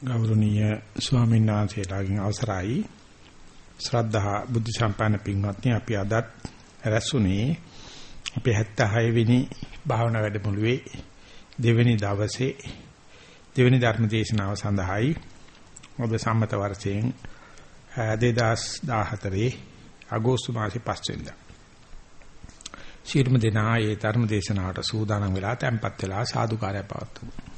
ගෞරවනීය ස්වාමීන් වහන්සේලාගෙන් අවසරයි. ශ්‍රද්ධා බුද්ධ සම්පන්න පින්වත්නි අපි අදත් රැස්ුනේ අපේ 76 වෙනි භාවනා වැඩමුළුවේ දෙවෙනි දවසේ දෙවෙනි ධර්ම දේශනාව සඳහායි ඔබ සම්මත වර්ෂයෙන් 2014 අගෝස්තු මාසේ 5 වෙනිදා. ශීර්ම දෙනා ඒ ධර්ම දේශනාවට සූදානම් වෙලා tempත් වෙලා සාදුකාරය පවත්වමු.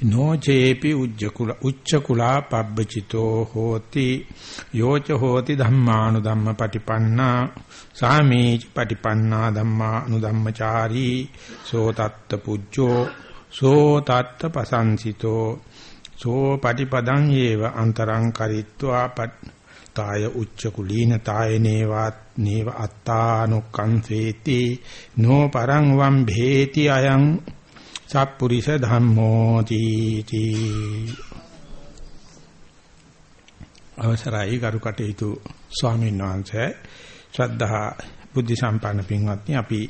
නොචේපි උච්චකුල උච්චකුලා පබ්බචිතෝ හෝති. යෝච හෝති ධම්මානු ධම්ම පටිපන්නා. සාමීච පටිපන්නා ධම්මානු ධම්මචාරී. සෝ තත්ත පුජ්ජෝ. සෝ තත්ත පසංසිතෝ. සෝ පටිපදං යේව අන්තරං කරිත්වා තාය උච්චකුලීන තාය නේවත් නේව අත්තානුකංසේති නෝ පරං වම් භේති අයං සප්පුරිස ධම්මෝ තීති අවසරයි ගරු කටයුතු ස්වාමීන් වහන්සේ ශ්‍රද්ධා බුද්ධ සම්පන්න පින්වත්නි අපි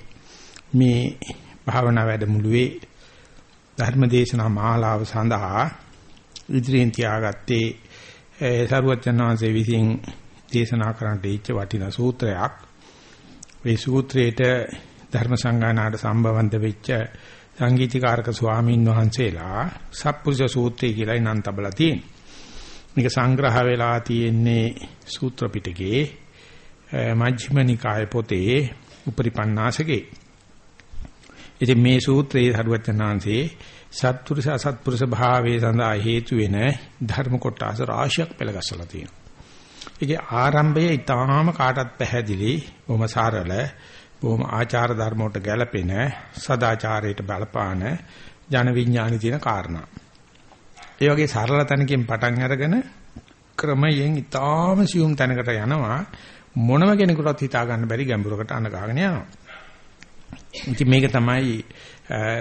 මේ භාවනා වැඩමුළුවේ ධර්මදේශනා මාලාව සඳහා ඉදිරියෙන් තියාගත්තේ සරුවචනාංශයේ විසින් දේශනා කරන්නට ඉච්ච වටිනා සූත්‍රයක්. මේ සූත්‍රයේට ධර්ම සංගායනාට සම්බන්ධ වෙච්ච සංගීතීකාරක ස්වාමීන් වහන්සේලා සප්පුරුෂ සූත්‍රය කියලායි නම් තබලා තියෙන්නේ. මේක සංග්‍රහ වෙලා තියෙන්නේ සූත්‍ර පිටකේ මජ්ක්‍ධිම නිකාය පොතේ උපරිපන්නාසකේ. ඉතින් මේ සූත්‍රයේ හරුවචනාංශේ සත්පුරුෂ අසත්පුරුෂ භාවයේ සඳහා හේතු වෙන ධර්ම කොටස රාශියක් පෙළගස්සලා තියෙනවා. ඒකේ ආරම්භය ඊටාම කාටත් පැහැදිලි, බොහොම සරල, බොහොම ආචාර ධර්ම වලට ගැළපෙන සදාචාරයට බලපාන ජන විඥානි තියෙන කාරණා. ඒ වගේ සරල තැනකින් පටන් අරගෙන ක්‍රමයෙන් ඊටාම සියුම් තැනකට යනවා මොනම කෙනෙකුටත් හිතා ගන්න බැරි ගැඹුරකට අඳ ගන්න යනවා. ඉතින් මේක තමයි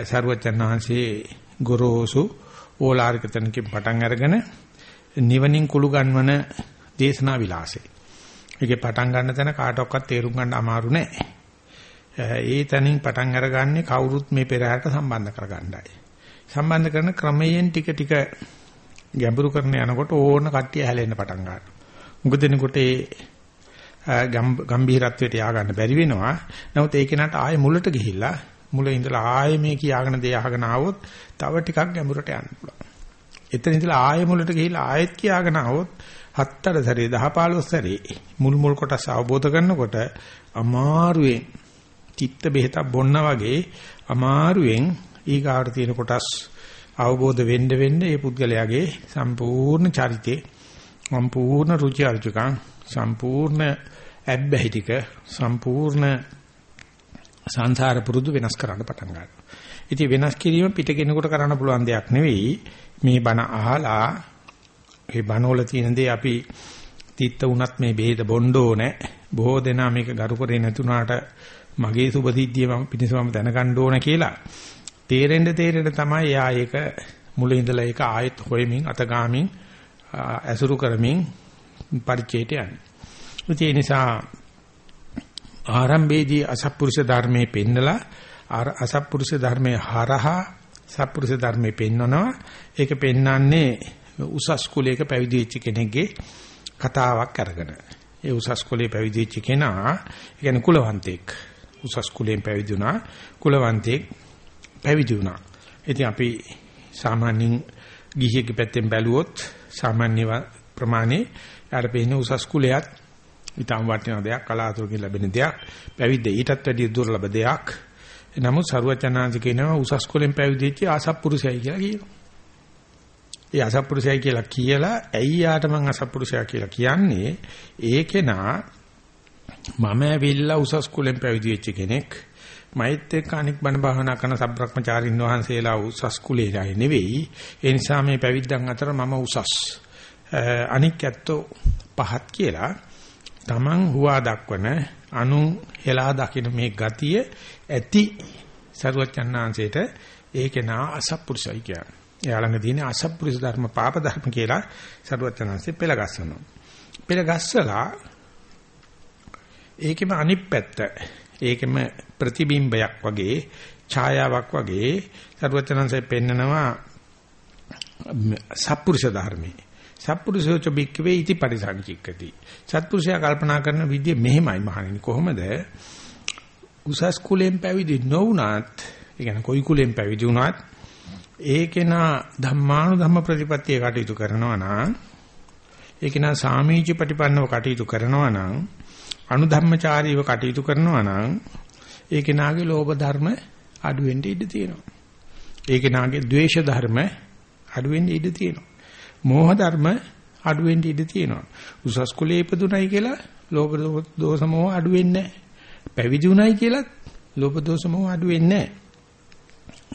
සරුවචන් වහන්සේ ගොරෝසු ඕලාරික තැනකින් පටන් අරගෙන නිවනින් කුළු ගන්වන දේශනා විලාසය. ඒකේ පටන් ගන්න තැන කාටවත් තේරුම් ගන්න අමාරු නෑ. ඒ තැනින් පටන් අරගන්නේ කවුරුත් මේ පෙරහැරට සම්බන්ධ කරගන්නයි. සම්බන්ධ කරන ක්‍රමයෙන් ටික ටික ගැඹුරු කරන යනකොට ඕන කට්ටිය හැලෙන්න පටන් ගන්නවා. මොකද එනකොට ඒ ගම්භීරත්වයට යා ගන්න බැරි වෙනවා. නමුත් ඒ කෙනාට ආයෙ මුලට ගිහිල්ලා මුල ඉඳලා ආයෙ මේ කියාගෙන දේ අහගෙන ආවොත් තව ටිකක් ගැඹුරට යන්න පුළුවන්. එතන ඉඳලා ආයෙ මුලට ගිහිල්ලා ආයෙත් කියාගෙන ආවොත් හත්තර සැරේ 10 15 සැරේ මුල් මුල් කොටස අවබෝධ කරනකොට අමාරුවෙන් චිත්ත බෙහෙතක් බොන්න වගේ අමාරුවෙන් ඊගාට තියෙන කොටස් අවබෝධ වෙන්න වෙන්න ඒ පුද්ගලයාගේ සම්පූර්ණ චරිතේ සම්පූර්ණ රුචි අරුචිකම් සම්පූර්ණ ඇබ්බැහි ටික සම්පූර්ණ සංසාර පුරුදු වෙනස් කරන්න පටන් ගන්නවා. ඉතින් වෙනස් කිරීම පිටකෙනෙකුට කරන්න පුළුවන් දෙයක් නෙවෙයි. මේ බණ අහලා මේ බණවල තියෙන දේ අපි තිත්ත උනත් මේ බෙහෙත බොන්න ඕනේ. බොහෝ දෙනා මේක ගරු කරේ නැතුණාට මගේ සුබ සිද්ධිය මම පිණිසම දැනගන්න ඕන කියලා තේරෙන්න තේරෙන්න තමයි යා ඒක මුල ඉඳලා ඒක ආයෙත් හොයමින් අතගාමින් ඇසුරු කරමින් පරිචයට යන්නේ. ඒ නිසා ආරම්භයේදී අසත්පුරුෂ ධර්මයේ පෙන්නලා අසත්පුරුෂ ධර්මයේ හරහා සත්පුරුෂ ධර්මයේ පෙන්නනවා. ඒක පෙන්නන්නේ උසස් කුලයක පැවිදි වෙච්ච කෙනෙක්ගේ කතාවක් අරගෙන. ඒ උසස් කුලයේ පැවිදි වෙච්ච කෙනා, ඒ කියන්නේ කුලවන්තෙක්. උසස් කුලයෙන් පැවිදි වුණා කුලවන්තයෙක් පැවිදි වුණා. ඉතින් අපි සාමාන්‍යයෙන් ගිහියෙක් පැත්තෙන් බැලුවොත් සාමාන්‍ය ප්‍රමාණේ යාට පේන උසස් කුලයක් ඊටම වටිනා දෙයක් කලාතුරකින් ලැබෙන දෙයක් පැවිද්ද ඊටත් වැඩිය දුර්ලභ දෙයක්. නමුත් සරුවචනාංශ කියනවා උසස් කුලෙන් පැවිදිච්ච ආසප්පුරුෂයයි කියලා කියනවා. ඒ අසප්පුරුෂයයි කියලා කියලා ඇයි යාට මං අසප්පුරුෂයා කියලා කියන්නේ ඒකේනා මම ඇවිල්ලා උසස් කුලෙන් පැවිදි වෙච්ච කෙනෙක්. මෛත් එක්ක අනික් බණ භාවනා කරන සබ්‍රක්‍මචාරින් වහන්සේලා උසස් කුලේ නෙවෙයි. ඒ නිසා මේ පැවිද්දන් අතර මම උසස්. අනික් ඇත්තෝ පහත් කියලා Taman හුවා දක්වන anu හෙලා දකින්න මේ ගතිය ඇති සරුවචන්නාංශයට ඒකේ නා අසත්පුරුෂයි කියන්නේ. එයා ළඟ තියෙන අසත්පුරුෂ ධර්ම පාප ධර්ම කියලා සරුවචන්නාංශේ පෙළගස්සනවා. පෙළගස්සලා ඒකෙම අනිත් පැත්ත. ඒකෙම ප්‍රතිබිම්බයක් වගේ ඡායාවක් වගේ. සරුවචනන්සේ පෙන්නනවා සත්පුරුෂ ධර්මයේ. සත්පුරුෂෝච බික්කවේ ඉති පරිසංචික්කති. සත්පුරුෂයා කල්පනා කරන විදිය මෙහෙමයි මහණෙනි. කොහොමද? උසස් කුලෙන් පැවිදි නොවුනත් ඒ කියන්නේ කොයි කුලෙන් පැවිදි වුණත් ඒකේන ධම්මානු ධම්ම ප්‍රතිපත්තිය කටයුතු කරනවා නම් ඒකේන සාමීච ප්‍රතිපන්නව කටයුතු කරනවා නම් අනුධම්මචාරීව කටයුතු කරනවා නම් ඒකේනාගේ ලෝභ ධර්ම අඩු වෙන්න ඉඩ තියෙනවා. ඒකේනාගේ ද්වේෂ ධර්ම අඩු වෙන්න ඉඩ තියෙනවා. මෝහ ධර්ම අඩු වෙන්න ඉඩ තියෙනවා. උසස් කුලයේ ඉපදුණයි කියලා ලෝභ දෝෂ මෝහ අඩු වෙන්නේ නැහැ. පැවිදි උණයි කියලා ලෝභ දෝෂ මෝහ අඩු වෙන්නේ නැහැ.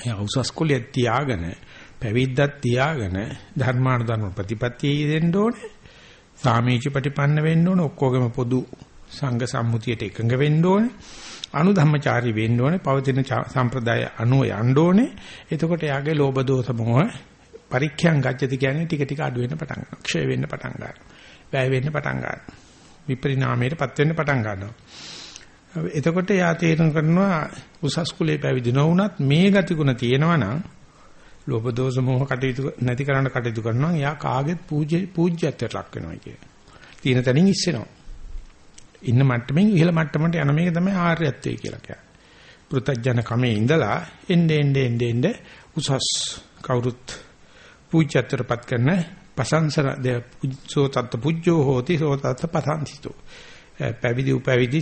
එයා උසස් කුලයේ තියාගෙන පැවිද්දක් තියාගෙන ධර්මානුධර්ම ප්‍රතිපත්තිය දෙන්න ඕනේ. සාමීච ප්‍රතිපන්න වෙන්න ඕනේ. ඔක්කොගේම පොදු සංඝ සම්මුතියට එකඟ වෙන්න ඕනේ. අනුධම්මචාරී වෙන්න ඕනේ. පවතින සම්ප්‍රදාය අනුව යන්න ඕනේ. එතකොට යාගේ ලෝභ දෝෂ මොහ පරික්ඛයන් ගච්ඡති කියන්නේ ටික ටික අඩු වෙන්න පටන් ගන්නවා. ක්ෂය වෙන්න පටන් ගන්නවා. වැය වෙන්න පටන් ගන්නවා. විපරිණාමයටපත් වෙන්න පටන් ගන්නවා. එතකොට යා තේරුම් කරනවා උසස් කුලේ පැවිදි නොවුනත් මේ ගතිගුණ තියෙනවා නම් ලෝභ දෝෂ මොහ කටයුතු නැති කරන්න කටයුතු කරනවා යා කාගෙත් පූජ්‍ය පූජ්‍යත්වයට ලක් වෙනවා කියන්නේ. තීන තනින් ඉස්සෙනවා. ඉන්න මට්ටමින් ඉහළ මට්ටමට යන මේක තමයි ආර්යත්වය කියලා කියන්නේ. පෘථජන කමේ ඉඳලා එන්නේ එන්නේ එන්නේ උසස් කවුරුත් පූජ්‍යත්වයටපත් කරන පසංසර ද සෝ තත් පුජ්ජෝ හෝති සෝ තත් පසංසිතෝ. පැවිදි උපැවිදි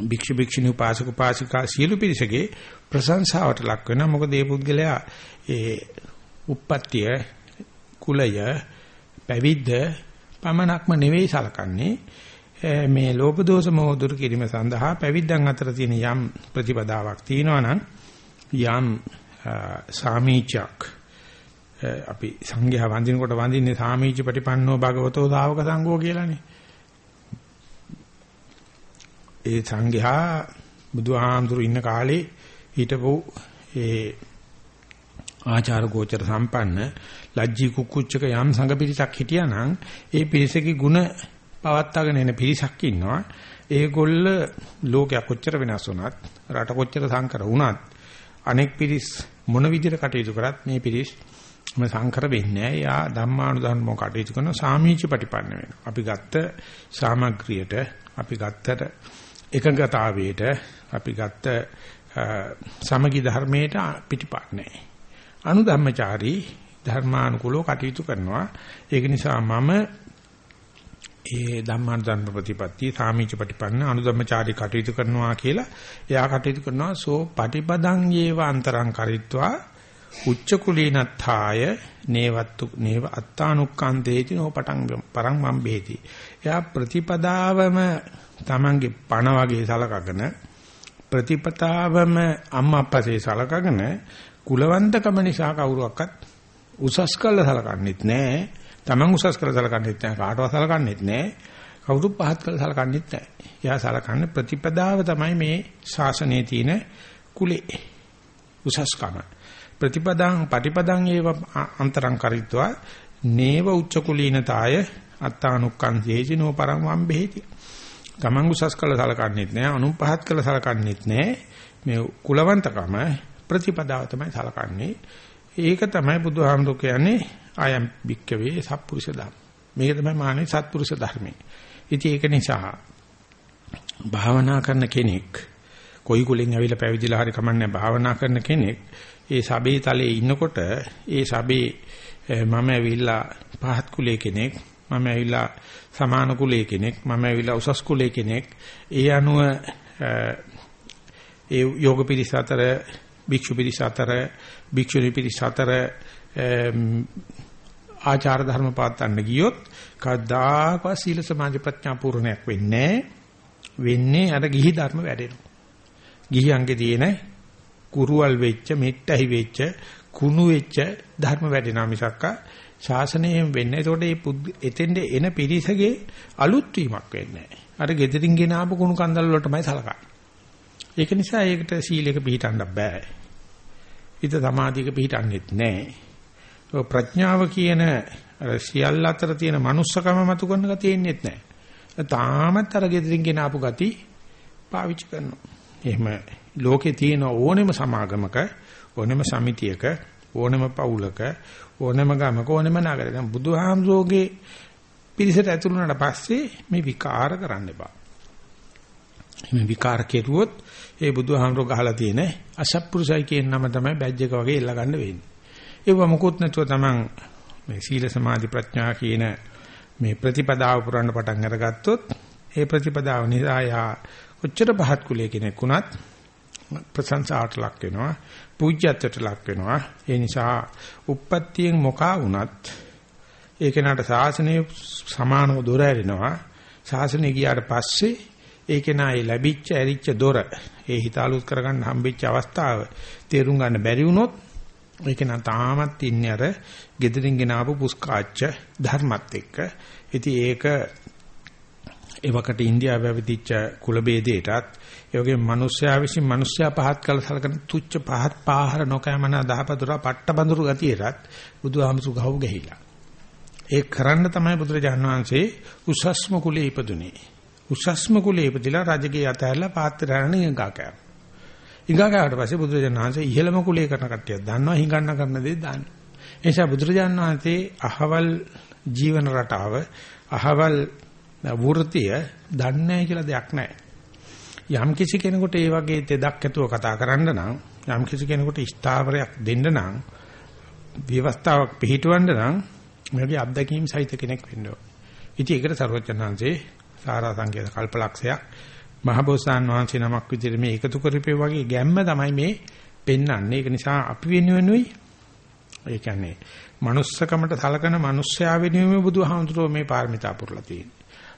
භික්ෂු භික්ෂුණී උපාසක උපාසිකා සියලු පිරිසගේ ප්‍රශංසාවට ලක් වෙනවා. මොකද මේ පුද්ගලයා ඒ උප්පත්තිය කුලය පැවිද්ද පමණක්ම නෙවෙයි සලකන්නේ මේ ලෝභ දෝෂ මොහ දුරු කිරීම සඳහා පැවිද්දන් අතර තියෙන යම් ප්‍රතිපදාවක් තියෙනවා නම් යම් සාමීචක් අපි සංඝයා වඳිනකොට වඳින්නේ සාමීච ප්‍රතිපන්නෝ භගවතෝ දාවක සංඝෝ කියලානේ. ඒ සංඝයා බුදුහාමුදුරු ඉන්න කාලේ හිටපු ඒ ආචාර ගෝචර සම්පන්න ලජ්ජී කුක්කුච්චක යම් සංඝ පිරිසක් හිටියානම් ඒ පිරිසකේ ಗುಣ පවත්වාගෙන එන පිරිසක් ඉන්නවා. ඒගොල්ල ලෝකයක් කොච්චර වෙනස් වුණත් රට කොච්චර සංකර වුණත් අනෙක් පිරිස් මොන විදිහට කටයුතු කරත් මේ පිරිස් ම සංකර වෙන්නේ නැහැ. යා ධම්මානුධර්මව කටයුතු කරන සාමීච ප්‍රතිපන්න වෙනවා. අපි ගත්ත සාමග්‍රියට අපි ගත්තට එකඟතාවයට අපි ගත්ත සමගි ධර්මයට පිටිපන්නේ අනුධම්මචාරී ධර්මානුකූලව කටයුතු කරනවා. ඒක නිසා මම ඒ ධම්මානුධර්ම ප්‍රතිපatti සාමීච ප්‍රතිපන්න අනුධම්මචාරී කටයුතු කරනවා කියලා එයා කටයුතු කරනවා. සෝ පටිපදං යේව අන්තරං කරිත්වා උච්ච කුලීනත්ථාය නේවත්තු නේව අත්තානුක්කාන්තේති නෝ පටං පරං මම් බේති. එයා ප්‍රතිපදාවම Tamange පණ වගේ සලකගෙන ප්‍රතිපදාවම අම්මා අප්පසේ සලකගෙන කුලවන්තකම නිසා කවුරුවක්වත් උසස් කළ සලකන්නේත් නැහැ Taman උසස් කරලා සලකන්නේත් නැහැ කාටවත් සලකන්නේත් නැහැ කවුරු පහත් කරලා සලකන්නේත් නැහැ. එයා සලකන්නේ ප්‍රතිපදාව තමයි මේ ශාසනයේ තියෙන කුලේ උසස්කම. ප්‍රතිපදාං පටිපදාං ඒව අන්තරං කරිත්වා නේව උච්ච කුලීනතාය අත්තානුක්කං ජේජිනෝ පරම් වම්බේති. Taman උසස් කරලා සලකන්නේත් නැහැ අනුන් පහත් කරලා සලකන්නේත් නැහැ. මේ කුලවන්තකම ප්‍රතිපදාව තමයි සලකන්නේ. ඒක තමයි බුදුහාමුදුරු කියන්නේ ආයම් බික්කවේ සත්පුරුෂ ධර්ම. මේක තමයි මානේ සත්පුරුෂ ධර්මයි. ඉතින් ඒක නිසා භාවනා කරන කෙනෙක් කොයි කුලෙන් ඇවිල්ලා පැවිදිලා හරි කමන්නේ භාවනා කරන කෙනෙක් ඒ සබේ තලයේ ඉන්නකොට ඒ සබේ මම ඇවිල්ලා පහත් කුලයේ කෙනෙක් මම ඇවිල්ලා සමාන කුලයේ කෙනෙක් මම ඇවිල්ලා උසස් කුලයේ කෙනෙක් ඒ අනුව ඒ යෝග පිරිස අතර භික්ෂු පිරිස අතර භික්ෂුණී පිරිස අතර ආචාර ධර්ම පාත්තන්න ගියොත් කවදාකවත් සීල සමාධි ප්‍රඥා පූර්ණයක් වෙන්නේ වෙන්නේ අර ගිහි ධර්ම වැඩෙනවා. ගිහියන්ගේ තියෙන කුරුවල් වෙච්ච, මෙට්ටහි වෙච්ච, කුණු වෙච්ච ධර්ම වැඩෙනා මිසක්ක ශාසනයෙන් වෙන්නේ. ඒතකොට මේ එතෙන්ද එන පිරිසගේ අලුත් වීමක් වෙන්නේ නැහැ. අර gedirin ගෙන ආපු කුණු කන්දල් වලටමයි සලකන්නේ. ඒක නිසා ඒකට සීලයක පිළිටන්න බෑ. හිත සමාධියක පිළිටන්නේත් නැහැ. ප්‍රඥාව කියන සියල්ල අතර තියෙන manussකම මතු කරන ගතිය එන්නේත් නැහැ. තාමත් අර gedirin ගෙන ආපු ගති පාවිච්චි කරනවා. එහෙම ලෝකේ තියෙන ඕනෙම සමාගමක ඕනෙම සමිතියක ඕනෙම පවුලක ඕනෙම ගමක ඕනෙම නගරයක දැන් බුදුහාමුදුරෝගේ පිරිසට ඇතුළු වුණාට පස්සේ මේ විකාර කරන්න එපා. මේ විකාර කෙරුවොත් ඒ බුදුහාමුදුරෝ ගහලා තියෙන අසත්පුරුසයි කියන නම තමයි බැජ් එක වගේ එල්ල ගන්න වෙන්නේ. ඒව මොකුත් නැතුව තමන් මේ සීල සමාධි ප්‍රඥා කියන මේ ප්‍රතිපදාව පුරන්න පටන් අරගත්තොත් ඒ ප්‍රතිපදාව නිසා යා කොච්චර පහත් කුලයේ කෙනෙක් වුණත් ප්‍රශංසාට ලක් වෙනවා පූජ්‍යත්වයට ලක් වෙනවා. ඒ නිසා උප්පත්තියෙන් මොකා වුණත් ඒ කෙනාට ශාසනය සමානව දොර ඇරෙනවා. ශාසනය ගියාට පස්සේ ඒ කෙනායි ලැබිච්ච ඇරිච්ච දොර ඒ හිතාලුත් කරගන්න හම්බෙච්ච අවස්ථාව තේරුම් ගන්න බැරි වුණොත් ඒක නම් තාමත් ඉන්නේ අර gedirin ගෙනාවු පුස්කාච්ච ධර්මත් එක්ක. ඉතින් ඒක එවකට ඉන්දියාවේ විදිච්ච කුල ભેදයටත් ඒ වගේ මිනිස්යා විසින් මිනිස්යා පහත් කළ සලකන තුච්ච පහත් පාහර නොකෑමන දහපදුරා පට්ටබඳුරු ගතියටත් බුදුහාමුසු ගහුව ගහිලා. ඒ කරන්න තමයි බුදුරජාණන් වහන්සේ උසස්ම කුලේ ඉපදුනේ. උසස්ම කුලේ ඉපදිලා රජගේ අතහැරලා පාත්‍රයන් ඉඟා කෑවා. ඉඟා කෑවට පස්සේ බුදුරජාණන් වහන්සේ ඉහළම කුලේ කරන කට්ටියක් දන්නවා හිඟන්න කරන දේ දාන්න. ඒ නිසා බුදුරජාණන් වහන්සේ අහවල් ජීවන රටාව අහවල් වෘත්තිය දන්නේ නැහැ කියලා දෙයක් නැහැ. යම් කිසි කෙනෙකුට ඒ වගේ තෙදක් ඇතුව කතා කරන්න නම් යම් කිසි කෙනෙකුට ස්ථාවරයක් දෙන්න නම් විවස්ථාවක් පිළිටවන්න නම් මේකේ අත්දැකීම් සහිත කෙනෙක් වෙන්න ඕන. ඉතින් ඒකට සර්වඥාන්සේ සාරා සංකේත කල්පලක්ෂයක් මහබෝසාන් වහන්සේ නමක් විදිහට මේ එකතු කරපේ වගේ ගැම්ම තමයි මේ පෙන්වන්නේ. ඒක නිසා අපි වෙනුවෙනුයි ඒ කියන්නේ manussකමට සලකන මිනිස්යා වෙනුවෙම බුදුහාමුදුරුවෝ මේ පාරමිතා පුරලා තියෙන්නේ.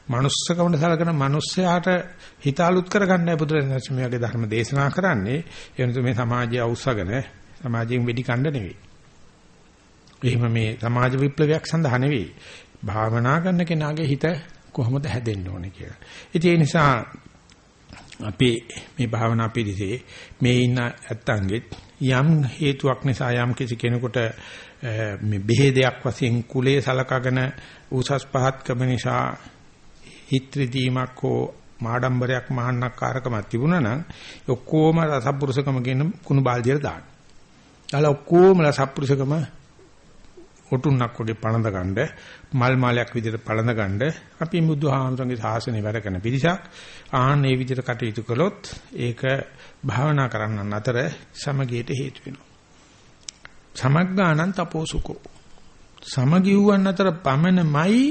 manussකමට සලකන මිනිස්යාට හිත අලුත් කරගන්නයි බුදුරජාණන් මේ වගේ ධර්ම දේශනා කරන්නේ. ඒ වෙනතු මේ සමාජය අවශ්‍යගෙන සමාජයෙන් වෙඩි කණ්ඩ නෙවෙයි. එහෙම මේ සමාජ විප්ලවයක් සඳහා නෙවෙයි. භාවනා කරන කෙනාගේ හිත කොහොමද හැදෙන්න ඕනේ කියලා. ඉතින් ඒ නිසා අපි මේ භාවනා පිළිසේ මේ ඉන්න ඇත්තන්ගෙත් යම් හේතුවක් නිසා යම් කිසි කෙනෙකුට මේ බෙහෙදයක් වශයෙන් කුලයේ සලකගෙන උසස් පහත්කම නිසා හිත්‍රිදීමක් හෝ මාඩම්බරයක් මහානක්කාරකමක් තිබුණා නම් ඔක්කොම රසපුරුෂකම කියන කුණු බාල්දියට දාන්න. දාලා ඔක්කොම රසපුරුෂකම ඔටුන්නක් වගේ පළඳ ගන්න මල් මාලයක් විදිහට පළඳ ගන්න අපි බුදුහාමරගේ ශාසනය වැඩ කරන පිරිසක් ආන් මේ විදිහට කටයුතු කළොත් ඒක භාවනා කරන්නන් අතර සමගියට හේතු වෙනවා. සමග්ගානං තපෝසුකෝ. සමගිව්වන් අතර පමණමයි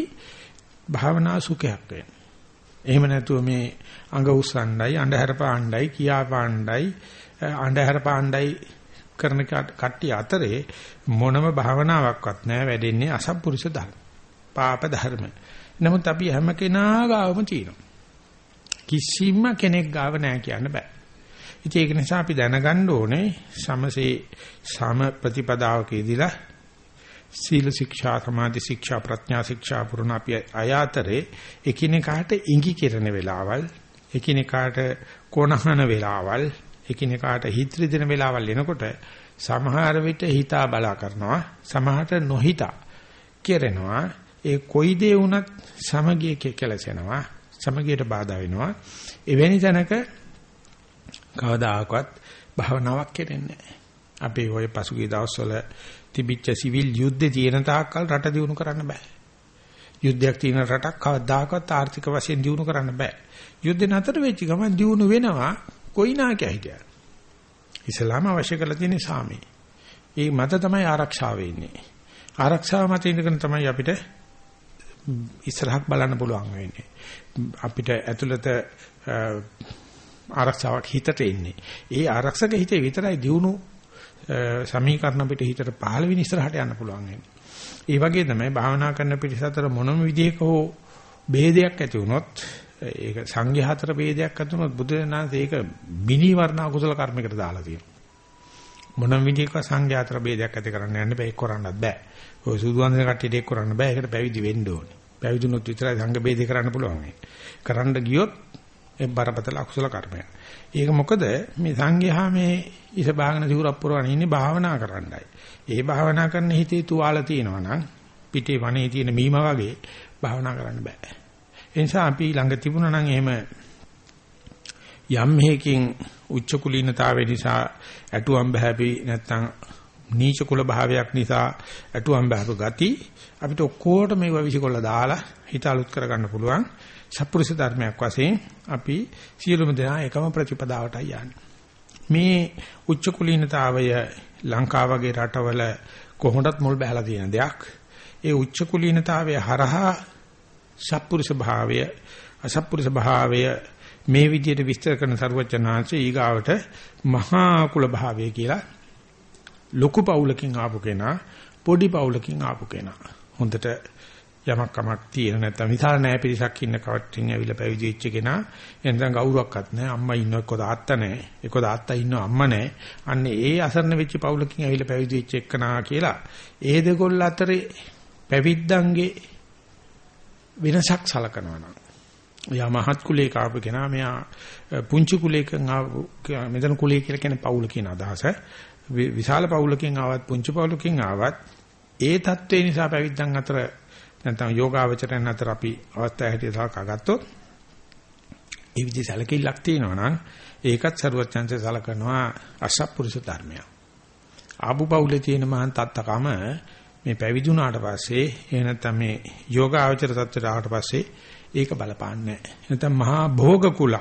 භාවනා සුඛයක් වෙන්නේ. එහෙම නැතුව මේ අඟ උස්සණ්ඩයි අඳුර පාණ්ඩයි කියා පාණ්ඩයි අඳුර පාණ්ඩයි කරන කට්ටිය අතරේ මොනම භාවනාවක්වත් නැහැ වැඩෙන්නේ අසත්පුරුෂ ධර්ම. පාප ධර්ම. නමුත් අපි හැම කෙනා ගාවම තියෙනවා. කිසිම කෙනෙක් ගාව නැහැ කියන්න බෑ. ඉතින් ඒක නිසා අපි දැනගන්න ඕනේ සමසේ සම ප්‍රතිපදාවකදීලා සීල ශික්ෂා සමාධි ශික්ෂා ප්‍රඥා ශික්ෂා පුරුණ අපි අයාතරේ එකිනෙකාට ඉඟි කෙරෙන වෙලාවල් එකිනෙකාට කොනහන වෙලාවල් එකිනෙකාට හිත රිදෙන වෙලාවල් එනකොට සමහර විට හිතා බලා කරනවා සමහරට නොහිතා කෙරෙනවා ඒ කොයි දේ වුණත් සමගිය කෙලසෙනවා සමගියට බාධා වෙනවා එවැනි තැනක කවදාකවත් භාවනාවක් කෙරෙන්නේ නැහැ අපි ওই පසුගිය දවස්වල තිබිච්ච සිවිල් යුද්ධේ තියෙන තාක්කල් රට දියුණු කරන්න බෑ. යුද්ධයක් තියෙන රටක් කවදාකවත් ආර්ථික වශයෙන් දියුණු කරන්න බෑ. යුද්ධ නතර වෙච්ච ගමන් දියුණු වෙනවා කොයි නායකයා හිටියද. ඉස්ලාම අවශ්‍ය කරලා තියෙන සාමී. ඒ මත තමයි ආරක්ෂාව වෙන්නේ. ආරක්ෂාව මත ඉඳගෙන තමයි අපිට ඉස්සරහක් බලන්න පුළුවන් වෙන්නේ. අපිට ඇතුළත ආරක්ෂාවක් හිතට එන්නේ. ඒ ආරක්ෂක හිතේ විතරයි දියුණු සමීකරණ පිට හිතට පහළ වෙන ඉස්සරහට යන්න පුළුවන් වෙන්නේ. ඒ වගේ තමයි භාවනා කරන පිරිස අතර මොනම විදිහක හෝ ભેදයක් ඇති වුණොත් ඒක සංඝයා අතර ભેදයක් ඇති වුණොත් බුදුරජාණන්සේ ඒක මිනි වර්ණා කුසල කර්මයකට දාලා තියෙනවා. මොනම විදිහක සංඝයා අතර ભેදයක් ඇති කරන්න යන්න බෑ ඒක කරන්නත් බෑ. ඔය සුදුවන්දන කට්ටියට ඒක කරන්න බෑ. ඒකට පැවිදි වෙන්න ඕනේ. පැවිදුනොත් විතරයි සංඝ ભેදේ කරන්න පුළුවන්. කරන්න ගියොත් ඒ බරපතල අකුසල කර්මයක්. ඒක මොකද මේ සංඝයා මේ ඉස බාගෙන සිවුරක් පුරවන ඉන්නේ භාවනා කරන්නයි. ඒ භාවනා කරන හිතේ තුවාල තියෙනවා නම් පිටේ වනේ තියෙන මීම වගේ භාවනා කරන්න බෑ. ඒ නිසා අපි ළඟ තිබුණා නම් එහෙම යම් හේකින් උච්ච කුලීනතාවය නිසා ඇටුවම් බහැපි නැත්තම් නීච කුල භාවයක් නිසා ඇටුවම් බහපු ගති අපිට ඔක්කොට මේව විසිකොල්ල දාලා හිත අලුත් කරගන්න පුළුවන් සත්පුරුෂ ධර්මයක් වශයෙන් අපි සියලුම දෙනා එකම ප්‍රතිපදාවටයි යන්නේ. මේ උච්ච කුලීනතාවය ලංකාව වගේ රටවල කොහොමදත් මුල් බැහැලා තියෙන දෙයක්. ඒ උච්ච කුලීනතාවය හරහා සත්පුරුෂ භාවය අසත්පුරුෂ භාවය මේ විදිහට විස්තර කරන සර්වචනාංශය ඊගාවට මහා කුල භාවය කියලා ලොකු පවුලකින් ආපු කෙනා පොඩි පවුලකින් ආපු කෙනා හොඳට යමක් කමක් තියෙන නැත්නම් විශාල නෑ පිරිසක් ඉන්න කවටින් ඇවිල්ලා පැවිදි වෙච්ච කෙනා. එනනම් ගෞරවයක්වත් නෑ. අම්මා ඉන්නව එක්ක තාත්තා නෑ. එක්ක තාත්තා ඉන්නව අම්මා නෑ. අන්න ඒ අසරණ වෙච්ච පවුලකින් ඇවිල්ලා පැවිදි වෙච්ච එකනා කියලා ඒ දෙකොල්ල අතරේ පැවිද්දන්ගේ වෙනසක් සලකනවා නම්. එයා මහත් කුලයක ආපු කෙනා. මෙයා පුංචි කුලයකින් ආපු මෙතන කුලය කියලා කියන්නේ පවුල කියන අදහස. විශාල පවුලකින් ආවත් පුංචි පවුලකින් ආවත් ඒ தත්ත්වේ නිසා පැවිද්දන් අතර නැත්නම් යෝගාවචරයන් අතර අපි අවස්ථාව හැටියට සලකා ගත්තොත් ඒ විදිහ සැලකිල්ලක් තියෙනවා නම් ඒකත් සරුවත් chance සලකනවා අසත්පුරුෂ ධර්මයක්. ආබුපෞලේ තියෙන මහන් තත්තකම මේ පැවිදුණාට පස්සේ එහෙ නැත්නම් මේ යෝගාවචර තත්ත්වයට ආවට පස්සේ ඒක බලපාන්නේ නැහැ. නැත්නම් මහා භෝග කුල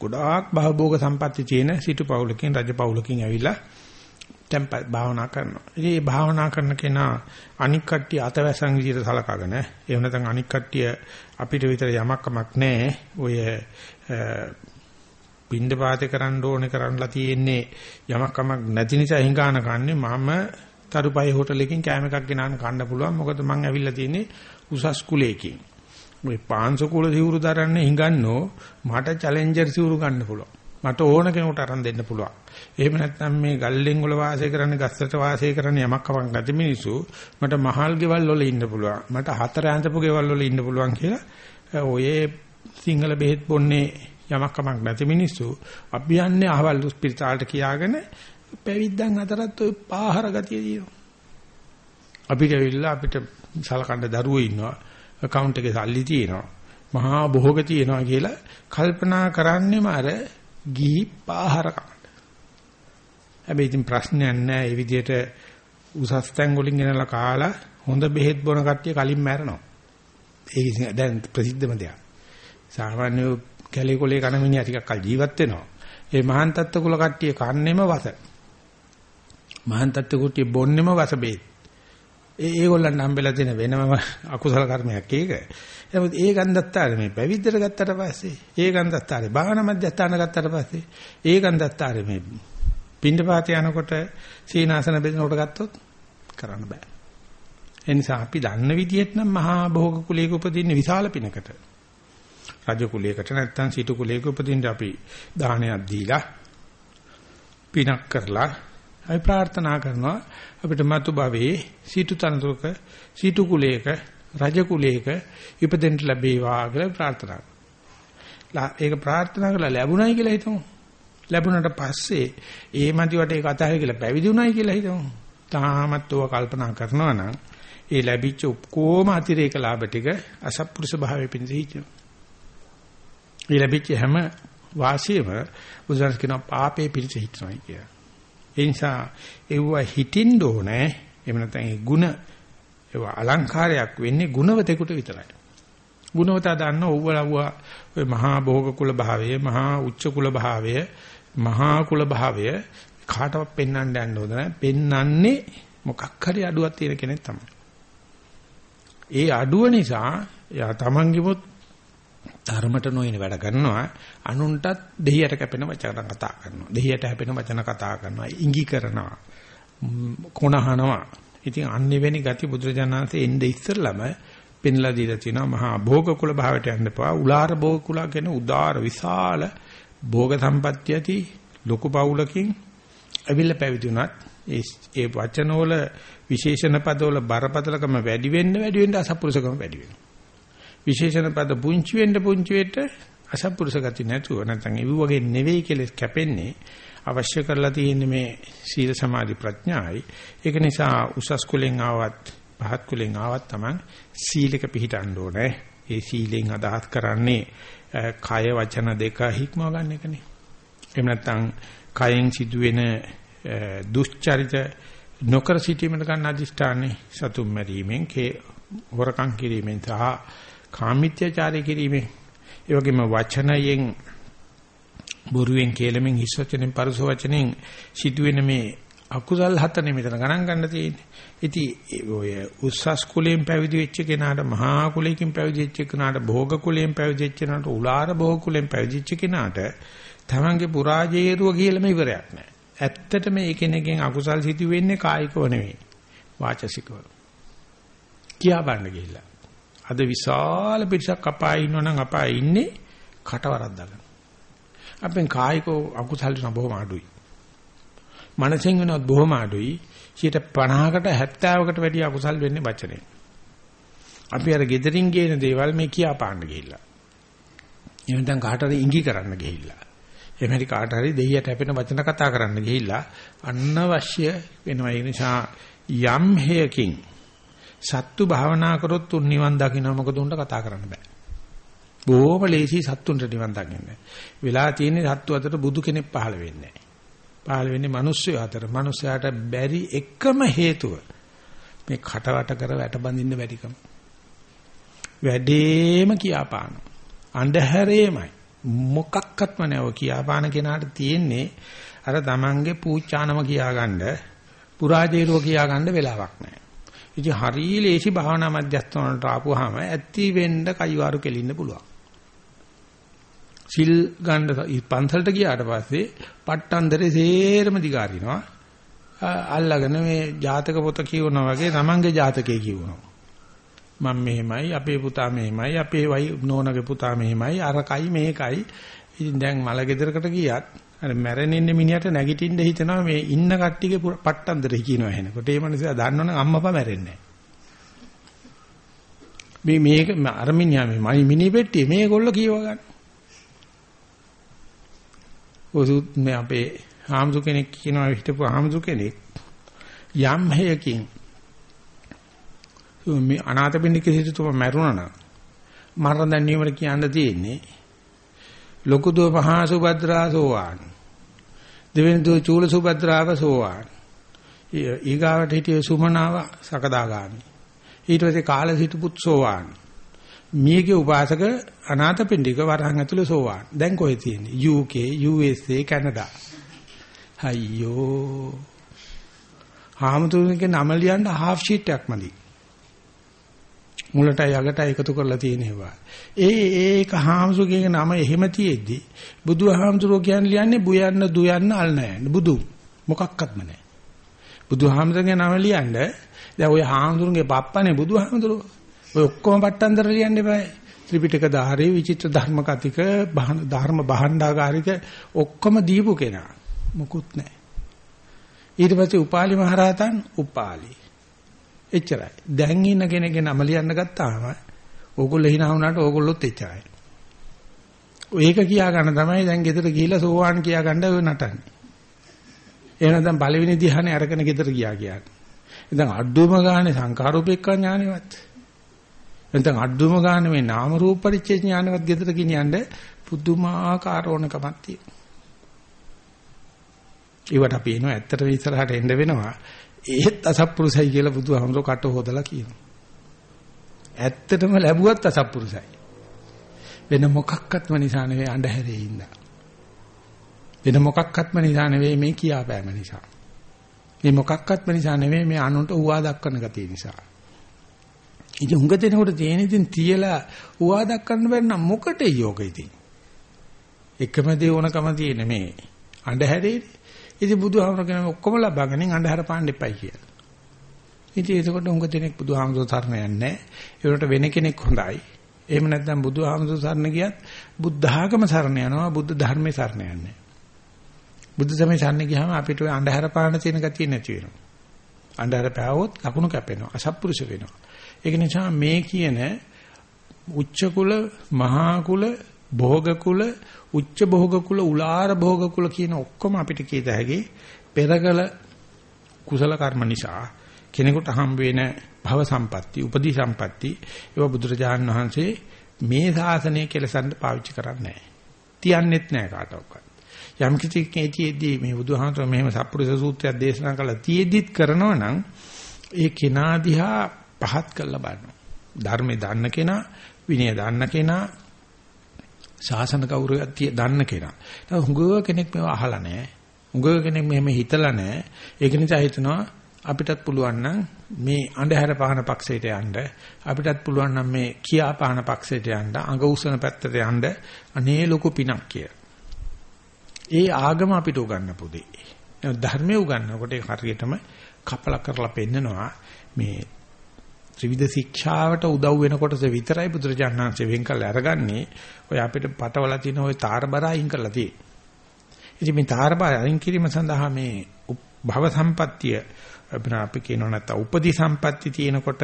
ගොඩාක් භවභෝග සම්පatti තියෙන සිටු පවුලකින් රජ පවුලකින් ඇවිල්ලා tempat භාවනා කරනවා. ඉතින් මේ භාවනා කරන කෙනා අනික් කට්ටිය අතවැසන් විදිහට සලකගෙන එහෙම නැත්නම් අනික් කට්ටිය අපිට විතර යමක් කමක් නැහැ. ඔය පින්ඩ පාතේ කරන්න ඕනේ කරන්නලා තියෙන්නේ යමක් කමක් නැති නිසා හිඟාන කන්නේ මම තරුපයි හෝටලෙකින් කෑම එකක් ගෙනාන කන්න පුළුවන්. මොකද මං ඇවිල්ලා තියෙන්නේ උසස් කුලයකින්. මේ පාංශ කුල සිවුරු දරන්නේ හිඟන්නෝ මට චැලෙන්ජර් සිවුරු ගන්න පුළුවන්. මට ඕන කෙනෙකුට අරන් දෙන්න පුළුවන්. එහෙම නැත්නම් මේ ගල්ලෙන් වල වාසය කරන්නේ ගස්සට වාසය කරන්නේ යමක් කමක් නැති මිනිස්සු මට මහල් ගෙවල් වල ඉන්න පුළුවන්. මට හතර ඇඳපු ගෙවල් වල ඉන්න පුළුවන් කියලා ඔය සිංහල බෙහෙත් බොන්නේ යමක් කමක් නැති මිනිස්සු අපි යන්නේ අහවල් ස්පිරිතාලට කියාගෙන පැවිද්දන් අතරත් ඔය පාහර ගතිය දිනවා. අපිට ඇවිල්ලා අපිට සලකන්න දරුවෝ ඉන්නවා. account එකේ සල්ලි තියෙනවා. මහා බොහෝග තියෙනවා කියලා කල්පනා කරන්නේම අර ගිහි පාහර කන්න. හැබැයි ඉතින් ප්‍රශ්නයක් නැහැ. මේ විදිහට උසස් තැන් වලින් ගෙනලා කාලා හොඳ බෙහෙත් බොන කට්ටිය කලින් මැරෙනවා. ඒක දැන් ප්‍රසිද්ධම දෙයක්. සාමාන්‍ය කැලේ කොලේ කන මිනිහා ටිකක් කල් ජීවත් වෙනවා. ඒ මහාන් තත්ත්ව කුල කට්ටිය කන්නේම වස. මහාන් තත්ත්ව කුට්ටිය බොන්නෙම වස බෙහෙත්. ඒ ඒගොල්ලන් හම්බෙලා තියෙන වෙනම අකුසල කර්මයක් ඒක. නමුත් ඒ ගන්ධත්තාරේ මේ පැවිද්දට ගත්තට පස්සේ ඒ ගන්ධත්තාරේ භාවනා මධ්‍යස්ථාන ගත්තට පස්සේ ඒ ගන්ධත්තාරේ මේ පින්ඩපාත යනකොට සීනාසන බෙදනකොට ගත්තොත් කරන්න බෑ. ඒ නිසා අපි දන්න විදිහට නම් මහා භෝග කුලයක උපදින්න විශාල පිනකට. රජ කුලයකට නැත්තම් සිටු කුලයක උපදින්න අපි දානයක් දීලා පිනක් කරලා අපි ප්‍රාර්ථනා කරනවා අපිට මතු භවයේ සීතු තනතුරක සීතු කුලයක රජ කුලයක ඉපදෙන්න ලැබේවා කියලා ප්‍රාර්ථනා කරනවා. ඒක ප්‍රාර්ථනා කරලා ලැබුණයි කියලා හිතමු. ලැබුණට පස්සේ ඒ මදි වට ඒක අතහැර කියලා පැවිදි වුණයි කියලා හිතමු. තාමත් ඔව කල්පනා කරනවා නම් ඒ ලැබිච්ච ඔක්කොම අතිරේක ලාභ ටික අසත්පුරුෂ භාවයේ පිණිස හිටිනවා. ඒ ලැබිච්ච හැම වාසියම බුදුන් කියනවා පාපේ පිණිස හිටිනවා කියලා. ඒ නිසා ඒව හිටින්න ඕනේ. එහෙම නැත්නම් ඒ ಗುಣ ඒව අලංකාරයක් වෙන්නේ ගුණවතෙකුට විතරයි. ගුණවතා දන්න ඕවලව්ව ඔය මහා භෝග කුල භාවය, මහා උච්ච කුල භාවය, මහා කුල භාවය කාටවත් පෙන්වන්න යන්න හොඳ නැහැ. පෙන්වන්නේ මොකක් හරි අඩුවක් තියෙන කෙනෙක් තමයි. ඒ අඩුව නිසා යා තමන්ගෙමුත් ධර්මයට නොයන වැඩ කරනවා. අනුන්ටත් දෙහියට කැපෙන වචන කතා කරනවා. දෙහියට හැපෙන වචන කතා කරනවා. ඉඟි කරනවා. කොනහනවා ඉතින් අන්නෙවෙනි ගති බුදුරජාණන්සේ එnde ඉස්සරළම පෙන්ලා දීලා තිනවා. මහා භෝග කුල භාවයට යන්නපා උලාර භෝග කුල කියන උදාර විශාල භෝග සම්පත්‍ය ඇති ලොකු පවුලකින් ඇවිල්ලා පැවිදි වුණත් ඒ ඒ වචනවල විශේෂණ පදවල බරපතලකම වැඩි වෙන්න වැඩි වෙන්න අසත්පුරුෂකම වැඩි වෙනවා. විශේෂණ පද පුංචි වෙන්න පුංචි වෙන්න අසත්පුරුෂ ගති නැතුව නැත්නම් ඒ වගේ නෙවෙයි කියලා කැපෙන්නේ අවශ්‍ය කරලා තියෙන්නේ මේ සීල සමාධි ප්‍රඥායි. ඒක නිසා උසස් කුලෙන් ආවත් පහත් කුලෙන් ආවත් Taman සීලක පිළිටන්න ඕනේ. ඒ සීලෙන් අදහස් කරන්නේ කය වචන දෙක හික්මව ගන්න එකනේ. එහෙම නැත්නම් කයෙන් සිදුවෙන දුෂ්චරිත නොකර සිටීමට ගන්න අදිෂ්ඨානේ සතුම් මැරීමෙන් හොරකම් කිරීමෙන් සහ කාමිත්‍යචාරය කිරීමෙන් ඒ වගේම වචනයෙන් බොරුවෙන් කේලමෙන් හිස් වචනෙන් පරස වචනෙන් සිදුවෙන මේ අකුසල් හතනේ මෙතන ගණන් ගන්න තියෙන්නේ. ඉතින් ඔය උස්සස් කුලයෙන් පැවිදි වෙච්ච කෙනාට මහා කුලයෙන් පැවිදි වෙච්ච කෙනාට භෝග කුලයෙන් පැවිදි වෙච්ච කෙනාට උලාර භෝග කුලයෙන් පැවිදි වෙච්ච කෙනාට තමන්ගේ පුරාජේරුව කියලාම ඉවරයක් නැහැ. ඇත්තටම මේ කෙනෙක්ගෙන් අකුසල් සිදු වෙන්නේ කායිකව නෙවෙයි. වාචසිකව. කියා බන්න ගිහිල්ලා. අද විශාල පිරිසක් අපායේ ඉන්නවනම් අපායේ ඉන්නේ කටවරක් අපෙන් කායික අකුසල් වෙන බොහොම අඩුයි. මනසෙන් වෙනවත් බොහොම අඩුයි. 50කට 70කට වැඩි අකුසල් වෙන්නේ වචනේ. අපි අර gederin ගේන දේවල් මේ කියා පාන්න ගිහිල්ලා. එහෙනම් දැන් කාට හරි ඉඟි කරන්න ගිහිල්ලා. එහෙම හරි කාට හරි දෙයියට හැපෙන වචන කතා කරන්න ගිහිල්ලා අනවශ්‍ය වෙනවා. ඒ නිසා යම් හේයකින් සත්තු භාවනා කරොත් උන් නිවන් දකින්න මොකද උන්ට කතා කරන්න බෑ. බොහොම ලේසි සත්තුන්ට නිවන් දකින්න. වෙලා තියෙන්නේ සත්තු අතර බුදු කෙනෙක් පහළ වෙන්නේ පහළ වෙන්නේ මිනිස්සු අතර. මිනිස්සයාට බැරි එකම හේතුව මේ කටවට කර වැට බඳින්න බැරිකම. වැඩේම කියාපාන. අන්ධහැරේමයි. මොකක්වත්ම නැව කියාපාන කෙනාට තියෙන්නේ අර තමන්ගේ පූචානම කියාගන්න පුරාජේරුව කියාගන්න වෙලාවක් නැහැ. ඉතින් හරිය ලේසි භාවනා මධ්‍යස්ථානට ආපුවාම ඇත්ති වෙන්න කයිවාරු කෙලින්න පුළුවන්. සිල් ගන්න පන්සලට ගියාට පස්සේ පට්ටන්දරේ සේරම දිගාරිනවා. අල්ලගෙන මේ ජාතක පොත කියවනවා වගේ තමන්ගේ ජාතකය කියවනවා. මම මෙහෙමයි අපේ පුතා මෙහෙමයි අපේ වයි නෝනගේ පුතා මෙහෙමයි අරකයි මේකයි ඉතින් දැන් මල ගෙදරකට ගියත් අර මැරෙනින්න මිනිහට නැගිටින්න හිතනවා මේ ඉන්න කට්ටියගේ පට්ටන්දර කියනවා එනකොට ඒ මනුස්සයා දන්නවනම් අම්මපා මැරෙන්නේ මේ මේක අර මිනිහා මේ මිනි පෙට්ටිය මේගොල්ලෝ කියව ගන්න. ඔසුත් මේ අපේ ආම්සු කෙනෙක් කියනවා හිටපු ආම්සු කෙනෙක් යම් හේයකින් මේ අනාථපිණ්ඩික සිටුතුම මැරුණා නම් මරණ දැන්වීමට කියන්න තියෙන්නේ ලොකු දෝ මහා සුභද්‍රා සෝවාන්. දෙවෙනි දෝ චූල සුභද්‍රාව සෝවාන්. ඊගාවට හිටිය සුමනාව සකදාගාමි. ඊට පස්සේ කාල සිටුපුත් සෝවාන්. මියගේ උපාසක අනාථපිණ්ඩික වරහන් ඇතුළේ සෝවාන්. දැන් කොහෙද තියෙන්නේ? UK USA කැනඩා අයියෝ. හාමුදුරනේ නම ලියන්න හාෆ් ෂීට් එකක් මදි. මුලටයි අගටයි එකතු කරලා තියෙනවා. ඒ ඒක හාමුදුරුවෝගේ නම එහෙම තියෙද්දි බුදුහාමුදුරුවෝ කියන්නේ ලියන්නේ බුයන්න දුයන්න අල් නැහැ. බුදු මොකක්වත්ම නැහැ. බුදුහාමුදුරගේ නම ලියන්න දැන් ඔය හාමුදුරුවගේ පප්පනේ බුදුහාමුදුරුවෝ. ඔය ඔක්කොම පට්ටන්දර ලියන්න එපායි. ත්‍රිපිටක ධාරේ විචිත්‍ර ධර්ම කතික ධර්ම භාණ්ඩාගාරික ඔක්කොම දීපු කෙනා. මුකුත් නැහැ. ඊට පස්සේ උපාලි මහරහතන් උපාලි එච්චරයි. දැන් ඉන්න කෙනෙක්ගේ නම ලියන්න ගත්තාම ඕගොල්ලෝ hina වුණාට ඕගොල්ලොත් එච්චරයි. ඒක කියා ගන්න තමයි දැන් ගෙදර ගිහිල්ලා සෝවාන් කියා ගන්න ඔය නටන්නේ. එහෙනම් දැන් පළවෙනි ධ්‍යානෙ අරගෙන ගෙදර ගියා කියන්නේ. ඉතින් අඩුම ගානේ සංඛාරූපේක්ඛා ඥානෙවත්. නැත්නම් අඩුම ගානේ මේ නාම රූප පරිච්ඡේ ඥානෙවත් ගෙදර ගෙනියන්න පුදුමාකාර ඕනකමක් තියෙනවා. ඒවට අපි එනවා ඇත්තට ඉස්සරහට එන්න වෙනවා. ඒත් අසත්පුරුසයි කියලා බුදුහාමුදුරුවෝ කට හොදලා කියනවා. ඇත්තටම ලැබුවත් අසත්පුරුසයි. වෙන මොකක්වත්ම නිසා නෙවෙයි අඳුරේ ඉඳලා. වෙන මොකක්වත්ම නිසා නෙවෙයි මේ කියාපෑම නිසා. මේ මොකක්වත්ම නිසා නෙවෙයි මේ අනුන්ට උවා දක්වන ගතිය නිසා. ඉතින් හුඟ දෙනකොට තියෙන ඉතින් තියලා උවා දක්වන්න බැරි නම් මොකටද යෝග ඉතින්? එකම දේ ඕනකම තියෙන මේ අඳුරේ ඉතින් බුදුහාමර කියන ඔක්කොම ලබාගෙන අන්ධහර පාන්න එපයි කියලා. ඉතින් ඒකකොට උංග දෙනෙක් බුදුහාමර සරණ යන්නේ ඒකට වෙන කෙනෙක් හොඳයි. එහෙම නැත්නම් බුදුහාමර සරණ ගියත් බුද්ධ ආගම සරණ යනවා බුද්ධ ධර්මයේ සරණ යන්නේ. බුද්ධ සමය සන්නේ ගියාම අපිට ඔය අන්ධහර පාන තියෙන ගතිය නැති වෙනවා. අන්ධහර පෑවොත් ලකුණු කැපෙනවා. අසත්පුරුෂ වෙනවා. ඒක නිසා මේ කියන උච්ච කුල, මහා කුල, භෝග කුල, උච්ච භෝග කුල, උලාර භෝග කුල කියන ඔක්කොම අපිට කීත හැකි පෙරකල කුසල කර්ම නිසා කෙනෙකුට හම්බ වෙන භව සම්පatti, උපදී සම්පatti ඒවා බුදුරජාණන් වහන්සේ මේ ශාසනය කෙලසන්න පාවිච්චි කරන්නේ නැහැ. තියන්නෙත් නැහැ කාටවත්. යම් කිසි කේතියෙදී මේ බුදුහාමතුම මෙහෙම සප්පුරුෂ සූත්‍රයක් දේශනා කළා තියෙද්දිත් කරනවා නම් ඒ කෙනා දිහා පහත් කරලා බලනවා. ධර්මේ දන්න කෙනා, විනය දන්න කෙනා, ශාසන කෞරයක් දන්න කෙනා. ඒක හුඟව කෙනෙක් මේව අහලා නැහැ. හුඟව කෙනෙක් මෙහෙම හිතලා නැහැ. ඒක නිසා හිතනවා අපිටත් පුළුවන් නම් මේ අන්ධහැර පහන පක්ෂයට යන්න අපිටත් පුළුවන් නම් මේ කියා පහන පක්ෂයට යන්න අඟ උසන පැත්තට යන්න අනේ ලොකු පිනක් කියලා. ඒ ආගම අපිට උගන්න පුදේ. ධර්මයේ උගන්නකොට ඒ හරියටම කපල කරලා පෙන්නනවා මේ ත්‍රිවිධ ශික්ෂාවට උදව් වෙන කොටස විතරයි බුදුරජාණන්සේ වෙන් කළ අරගන්නේ. ඔය අපිට පටවලා තියෙන ওই තාරබර අයින් කරලා තියෙන්නේ. ඉතින් මේ තාරබර අයින් කිරීම සඳහා මේ භව සම්පත්තිය අපි කියනවා නැත්නම් උපදි සම්පatti තියෙනකොට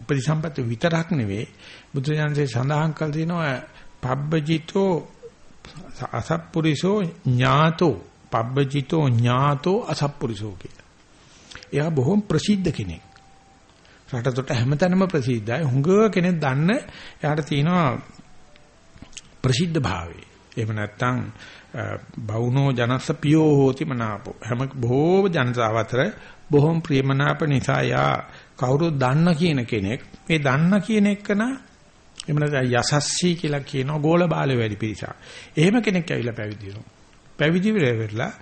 උපදි සම්පatti විතරක් නෙවෙයි බුදුරජාණන්සේ සඳහන් කළ තියෙනවා පබ්බජිතෝ අසප්පුරිසෝ ඥාතෝ පබ්බජිතෝ ඥාතෝ අසප්පුරිසෝ කියලා. එයා බොහොම ප්‍රසිද්ධ කෙනෙක්. රටතොට හැමතැනම ප්‍රසිද්ධයි. හුඟ කෙනෙක් දන්න එයාට තියෙනවා ප්‍රසිද්ධ භාවය. එහෙම නැත්නම් බවුනෝ ජනස්ස පියෝ හෝති මනාපෝ. හැම බොහෝ ජනතාව අතර බොහොම ප්‍රියමනාප නිසා යා කවුරුත් දන්න කියන කෙනෙක්. මේ දන්න කියන එකන එහෙම නැත්නම් යසස්සී කියලා කියනවා ගෝල බාලය වැඩි පිරිසක්. එහෙම කෙනෙක් ඇවිල්ලා පැවිදි වෙනවා. පැවිදි වෙලා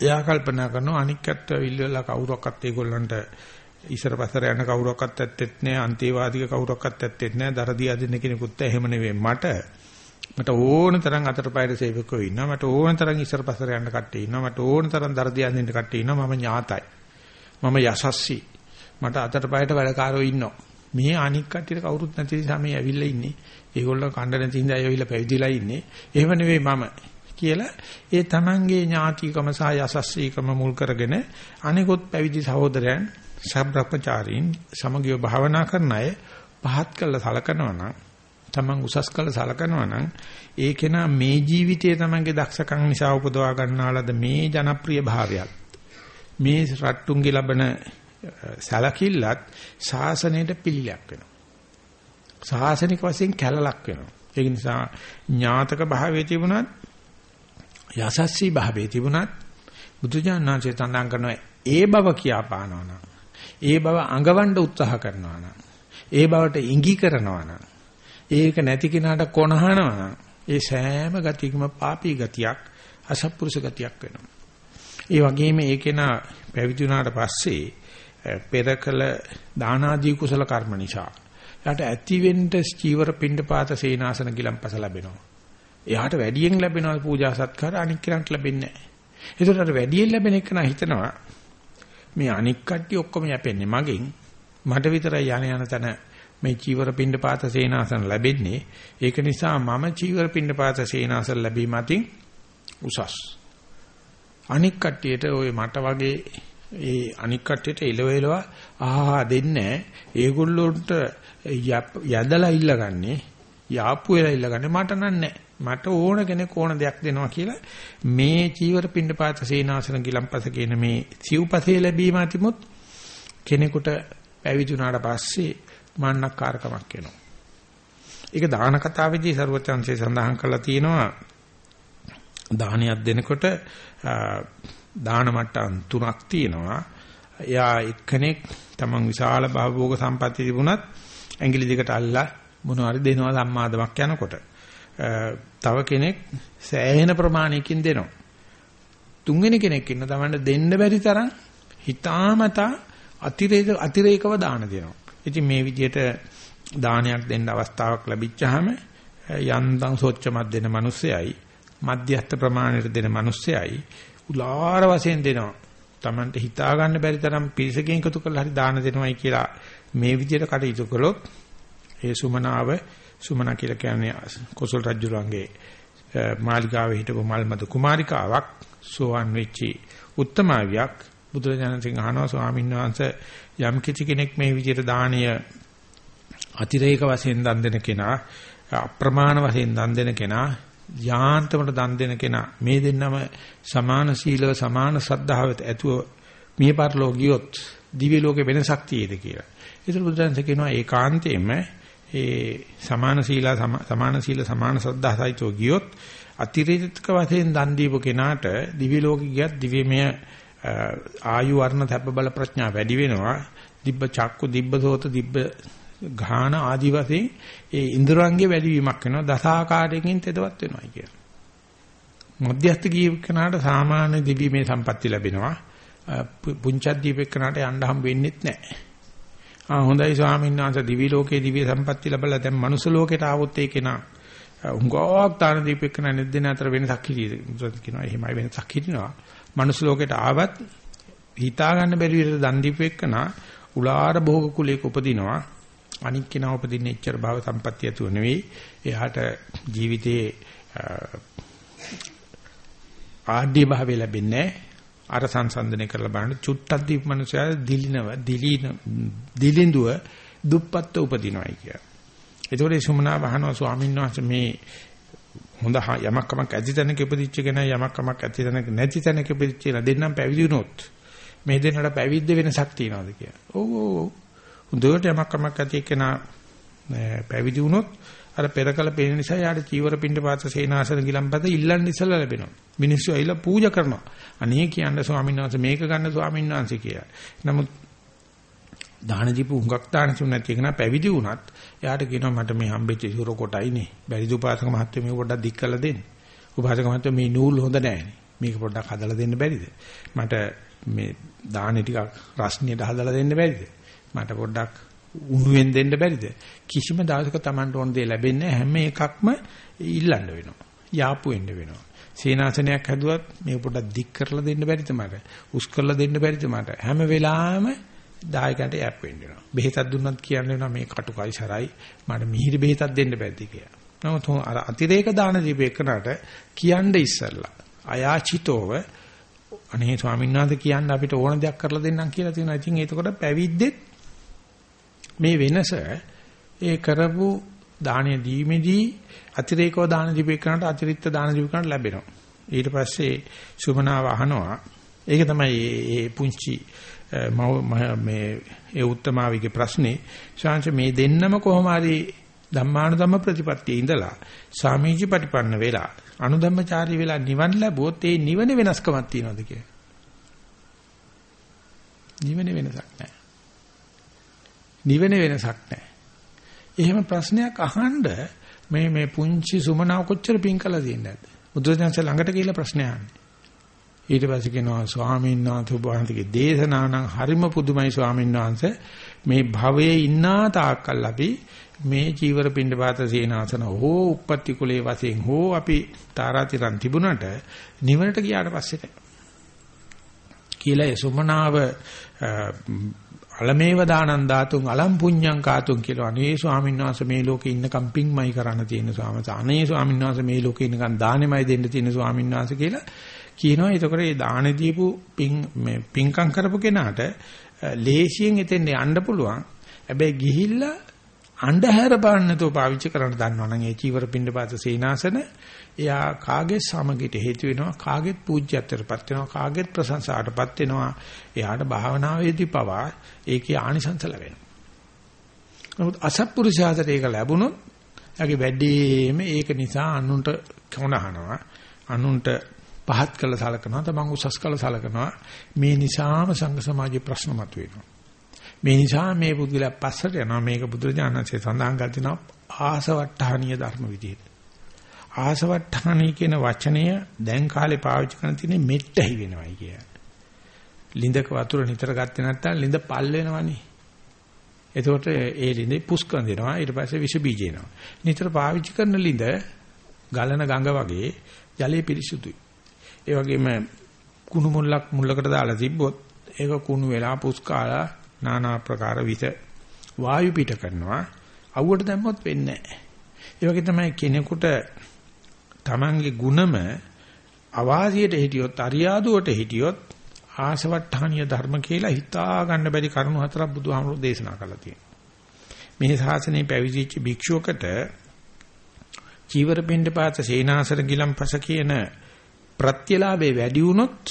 එයා කල්පනා කරනවා අනික් අත්ව ඇවිල්ලා කවුරක්වත් ඒගොල්ලන්ට ඉස්සර පස්සර යන කවුරක්වත් ඇත්තෙත් නෑ අන්තේවාදික කවුරක්වත් ඇත්තෙත් නෑ දරදී අදින්න කෙනෙකුත් එහෙම නෙවෙයි මට. මට ඕන තරම් අතරපයර සේවකයෝ ඉන්නවා. මට ඕන තරම් ඉස්සර පස්සර යන කට්ටිය ඉන්නවා. මට ඕන තරම් දරදී අදින්න කට්ටිය ඉන්නවා. මම ඥාතයි. මම යසස්සී. මට අතරපයට වැඩකාරයෝ ඉන්නවා. මේ අනික් කට්ටියට කවුරුත් නැති නිසා මේ ඇවිල්ලා ඉන්නේ. ඒගොල්ලෝ කණ්ඩ නැති හින්දා ඇවිල්ලා පැවිදිලා ඉන්නේ. එහෙම නෙවෙයි මම කියලා ඒ තමන්ගේ ඥාතිකම සහ යසස්සීකම මුල් කරගෙන අනිකුත් පැවිදි සහෝදරයන් සබ්‍රප්පචාරීන් සමගිය භාවනා කරන අය පහත් කළ සලකනවා නම් තමන් උසස් කළ සලකනවා නම් ඒ කෙනා මේ ජීවිතයේ තමන්ගේ දක්ෂකම් නිසා උපදවා ගන්නාලද මේ ජනප්‍රිය භාවයත් මේ රට්ටුන්ගේ ලබන සලකිල්ලත් ශාසනයට පිළිලක් වෙනවා. ශාසනික වශයෙන් කැලලක් වෙනවා. ඒ නිසා ඥාතක භාවයේ තිබුණත් යසස්සී භාවයේ තිබුණත් බුදුජානනාංශය තඳාන් කරනවා ඒ බව කියා පානවා නම් ඒ බව අඟවන්න උත්සාහ කරනවා නම් ඒ බවට ඉඟි කරනවා නම් ඒක නැති කෙනාට කොනහනවා නම් ඒ සෑම ගතියකම පාපී ගතියක් අසත්පුරුෂ ගතියක් වෙනවා. ඒ වගේම ඒකේන පැවිදි වුණාට පස්සේ පෙරකල දාන ආදී කුසල කර්ම නිසා එයාට ඇතිවෙන්න චීවර පිණ්ඩපාත සේනාසන ගිලම්පස ලැබෙනවා. එයාට වැඩියෙන් ලැබෙනවා පූජා සත්කාර අනික් කෙනාට ලැබෙන්නේ නැහැ. ඒකට අර වැඩියෙන් ලැබෙන එක නා හිතනවා මේ අනික් කට්ටිය ඔක්කොම යැපෙන්නේ මගෙන් මට විතරයි යන යන තැන මේ චීවර පිණ්ඩපාත සේනාසන ලැබෙන්නේ. ඒක නිසා මම චීවර පිණ්ඩපාත සේනාසන ලැබීම අතින් උසස්. අනික් කට්ටියට ওই මට වගේ ඒ අනික් කට්ටියට එලව එලව ආහා දෙන්නේ ඒගොල්ලොන්ට යදලා ඉල්ලගන්නේ යාප්පු වෙලා ඉල්ලගන්නේ මට නන්නේ මට ඕන කෙනෙක් ඕන දෙයක් දෙනවා කියලා මේ චීවර පින්නපාත සේනාසන ගිලම්පස කියන මේ සිව්පසේ ලැබීම අතිමුත් කෙනෙකුට පැවිදි වුණාට පස්සේ මාන්නක්කාරකමක් වෙනවා. ඒක දාන කතාවේදී ਸਰවචන්සේ සඳහන් කරලා තියෙනවා දානයක් දෙනකොට දාන මට්ටම් තුනක් තියෙනවා. එයා එක්කෙනෙක් තමන් විශාල භවෝග සම්පatti තිබුණත් ඇඟිලි දෙකට අල්ලා මොනවාරි දෙනවා සම්මාදමක් යනකොට. තව කෙනෙක් සෑහෙන ප්‍රමාණයකින් දෙනවා. තුන්වෙනි කෙනෙක් ඉන්න තමන්ට දෙන්න බැරි තරම් හිතාමතා අතිරේක අතිරේකව දාන දෙනවා. ඉතින් මේ විදිහට දානයක් දෙන්න අවස්ථාවක් ලැබිච්චාම යන්තම් සොච්චමත් දෙන මිනිස්සයයි මධ්‍යස්ථ ප්‍රමාණයට දෙන මිනිස්සයයි උලාර වශයෙන් දෙනවා. Tamanට හිතා ගන්න බැරි තරම් පිරිසකින් එකතු කරලා හරි දාන දෙනවයි කියලා මේ විදිහට කටයුතු කළොත් ඒ සුමනාව සුමනා කියලා කියන්නේ කොසල් රජුරන්ගේ මාලිගාවේ හිටපු මල්මද කුමාරිකාවක් සෝවන් වෙච්චි උත්තමාවියක් බුදුරජාණන් සිංහ අහනවා ස්වාමීන් වහන්සේ යම් කිසි කෙනෙක් මේ විදිහට දානීය අතිරේක වශයෙන් දන් දෙන කෙනා අප්‍රමාණ වශයෙන් දන් දෙන කෙනා යාන්තමට දන් දෙන කෙනා මේ දෙන්නම සමාන සීලව සමාන ශ්‍රද්ධාවත් ඇතුව මිය පරලෝ ගියොත් දිව්‍ය ලෝකේ වෙනසක් තියෙද කියලා. ඒතර බුදුරජාණන් කියනවා ඒකාන්තයෙන්ම ඒ සමාන සීලා සමාන සීල සමාන ශ්‍රද්ධාසයිතෝ ගියොත් අතිරේක වශයෙන් දන් දීපු කෙනාට දිව්‍ය ලෝකෙ ගියත් දිව්‍යමය ආයු වර්ණ තප්ප බල ප්‍රඥා වැඩි වෙනවා. දිබ්බ චක්කු දිබ්බ සෝත දිබ්බ ඝාන ආදි වශයෙන් ඒ ඉන්ද්‍රයන්ගේ වැඩිවීමක් වෙනවා දසාකාරයකින් තෙදවත් වෙනවා කියන. මධ්‍යස්ථ කීකනාට සාමාන්‍ය දිවීමේ සම්පatti ලැබෙනවා. පුංචත් දීපේකනාට යන්න හම් වෙන්නේ නැහැ. ආ හොඳයි ස්වාමීන් වහන්සේ දිවි ලෝකේ දිව්‍ය සම්පatti ලැබලා දැන් මනුස්ස ලෝකයට ආවොත් ඒ කෙනා උංගෝක් දාන දීපේකන නෙද්දෙන අතර වෙනසක් හිටියද කියනවා. එහෙමයි වෙනසක් හිටිනවා. මනුස්ස ලෝකයට ආවත් හිතා ගන්න බැරි විදිහට දන් දීපේකනා උලාර භෝග කුලයක උපදිනවා. අනික් කෙනා උපදින්නේ එච්චර භව සම්පත්තිය ඇතුව නෙවෙයි. එයාට ජීවිතේ ආඩ්‍ය භාවය ලැබෙන්නේ අර සංසන්දනය කරලා බලන්න චුට්ටක් දීප මනුස්සයා දිලිනව දිලින දිලිඳුව දුප්පත්ව උපදිනවයි කිය. ඒතකොට ඒ සුමනා වහනවා ස්වාමීන් වහන්සේ මේ හොඳ යමක් කමක් ඇති තැනක ඉපදිච්ච කෙනා යමක් කමක් ඇති තැනක නැති තැනක ඉපදිච්ච කෙනා දෙන්නම් පැවිදි වුණොත් මේ දෙන්නට පැවිද්ද වෙනසක් තියනවාද කියලා. ඔව් ඔව් හොඳට යමක් කමක් ඇති කෙනා පැවිදි වුණොත් අර පෙරකල පේන නිසා යාට චීවර පින්ඩ පාත සේනාසන ගිලම්පත ඉල්ලන්න ඉස්සලා ලැබෙනවා. මිනිස්සු ඇවිල්ලා පූජා කරනවා. අනේ කියන්න ස්වාමීන් වහන්සේ මේක ගන්න ස්වාමීන් වහන්සේ කියලා. නමුත් දාන දීපු හුඟක් දාන තුන නැති කෙනා පැවිදි වුණත් එයාට කියනවා මට මේ හම්බෙච්ච සුර කොටයිනේ. බැරිද උපාසක මහත්තයෝ මේක පොඩ්ඩක් දික් කරලා දෙන්න. උපාසක මහත්තයෝ මේ නූල් හොඳ නැහැනේ. මේක පොඩ්ඩක් හදලා දෙන්න බැරිද? මට මේ දානේ ටිකක් රස්නියට හදලා දෙන්න බැරිද? මට පොඩ්ඩක් උණුවෙන් දෙන්න බැරිද? කිසිම දවසක Tamanට ඕන දේ ලැබෙන්නේ හැම එකක්ම ඉල්ලන්න වෙනවා. යාපු වෙන්න වෙනවා. සීනාසනයක් හැදුවත් මේ පොඩ්ඩක් දික් කරලා දෙන්න බැරිද මට? උස් කරලා දෙන්න බැරිද මට? හැම වෙලාවෙම දායකයන්ට යැප් වෙන්න වෙනවා. බෙහෙතක් දුන්නත් කියන්න වෙනවා මේ කටුකයි සරයි මට මිහිරි බෙහෙතක් දෙන්න බැද්ද කියලා. නමුත් අර අතිරේක දාන දීපේකනට කියන්න ඉස්සල්ලා අයාචිතෝව අනේ ස්වාමීන් වහන්සේ කියන්න අපිට ඕන දෙයක් කරලා දෙන්නම් කියලා තියෙනවා. ඉතින් ඒකකොට පැවිද්දෙත් මේ වෙනස ඒ කරපු දාණය දීමේදී අතිරේකව දාන දීපේකනට අතිරික්ත දාන දීපේකනට ලැබෙනවා. ඊට පස්සේ සුමනාව අහනවා. ඒක තමයි මේ පුංචි මේ ඒ උත්තමාවිගේ ප්‍රශ්නේ. ශාංශ මේ දෙන්නම කොහොම හරි ධම්මානුධම්ම ප්‍රතිපත්තියේ ඉඳලා සාමීචි ප්‍රතිපන්න වෙලා අනුධම්මචාරී වෙලා නිවන් ලැබුවොත් ඒ නිවන වෙනස්කමක් තියනවද කියලා. නිවන වෙනසක් නැහැ. නිවන වෙනසක් නැහැ. එහෙම ප්‍රශ්නයක් අහන්න මේ මේ පුංචි සුමනාව කොච්චර පිං කළා තියෙන්නේ නැද්ද? බුදුරජාණන් ළඟට ගිහිල්ලා ප්‍රශ්න අහන්නේ. ඊට පස්සේ කියනවා ස්වාමීන් වහන්සේ ඔබ වහන්සේගේ දේශනා නම් හරිම පුදුමයි ස්වාමීන් වහන්සේ මේ භවයේ ඉන්නා තාක්කල් අපි මේ චීවර පින්ඩ පාත සේනාසන හෝ උප්පත්ති කුලේ වශයෙන් හෝ අපි තාරාතිරන් තිබුණට නිවනට ගියාට පස්සේ කියලා යසුමනාව අලමේව දානන් දාතුන් අලම් පුඤ්ඤං කාතුන් කියලා. අනේ ස්වාමීන් වහන්සේ මේ ලෝකේ ඉන්න කම්පින්මයි කරන්න තියෙන ස්වාමීන් වහන්සේ. අනේ ස්වාමීන් වහන්සේ මේ ලෝකේ ඉන්නකන් දානෙමයි දෙන්න තියෙන ස්වාමීන් වහන්සේ කියලා කියනවා. එතකොට මේ දාන දීපු පින් මේ පින්කම් කරපු කෙනාට ලේසියෙන් එතෙන් යන්න පුළුවන්. හැබැයි ගිහිල්ලා අන්ධහැර බලන්න නැතුව පාවිච්චි කරන්න දන්නවනම් ඒ චීවර පින්ඩපාත සීනාසන එයා කාගේ සමගිට හේතු වෙනවා කාගේත් පූජ්‍යත්වයටපත් වෙනවා කාගේත් ප්‍රශංසාටපත් වෙනවා. එයාට භාවනාවේදී පවා ඒකේ ආනිසංස ලැබෙනවා. නමුත් අසත්පුරුෂයාට ඒක ලැබුණොත් එයාගේ වැඩිම ඒක නිසා අනුන්ට කොනහනවා අනුන්ට පහත් කළ සලකනවා තමන් උසස් කළ සලකනවා. මේ නිසාම සංඝ සමාජයේ ප්‍රශ්න මතුවෙනවා මේ නිසා මේ පුද්ගලයා පස්සට යනවා මේක බුදුරජාණන්සේ සඳහන් කර තිනවා ආසවට්ටහනීය ධර්ම විදියට. ආසවට්ටහනී කියන වචනය දැන් කාලේ පාවිච්චි කරන තියෙන්නේ මෙට්ටහි වෙනවයි කිය. ලිඳක වතුර නිතර ගත්තේ නැත්නම් ලිඳ පල් වෙනවනේ. එතකොට ඒ ලිඳේ පුස්කන් දෙනවා ඊට පස්සේ විස බීජ එනවා. නිතර පාවිච්චි කරන ලිඳ ගලන ගඟ වගේ ජලයේ පිරිසුදුයි. ඒ වගේම කුණු මුල්ලක් මුල්ලකට දාලා තිබ්බොත් ඒක කුණු වෙලා පුස්කාලා নানা ආකාර විස වායු පිට කරනවා අවුවට දැම්මොත් වෙන්නේ නැහැ. තමයි කෙනෙකුට තමන්ගේ ಗುಣම අවාසියට හිටියොත් අරියාදුවට හිටියොත් ආසවට්ටානීය ධර්ම කියලා හිතා ගන්න බැරි කරුණු හතරක් බුදුහාමුදුරෝ දේශනා කළා තියෙනවා. මේ ශාසනයේ පැවිදිච්ච භික්ෂුවකට චීවර පින්ඩ පාත සේනාසන ගිලම්පස කියන ප්‍රත්‍යලාභේ වැඩි වුණොත්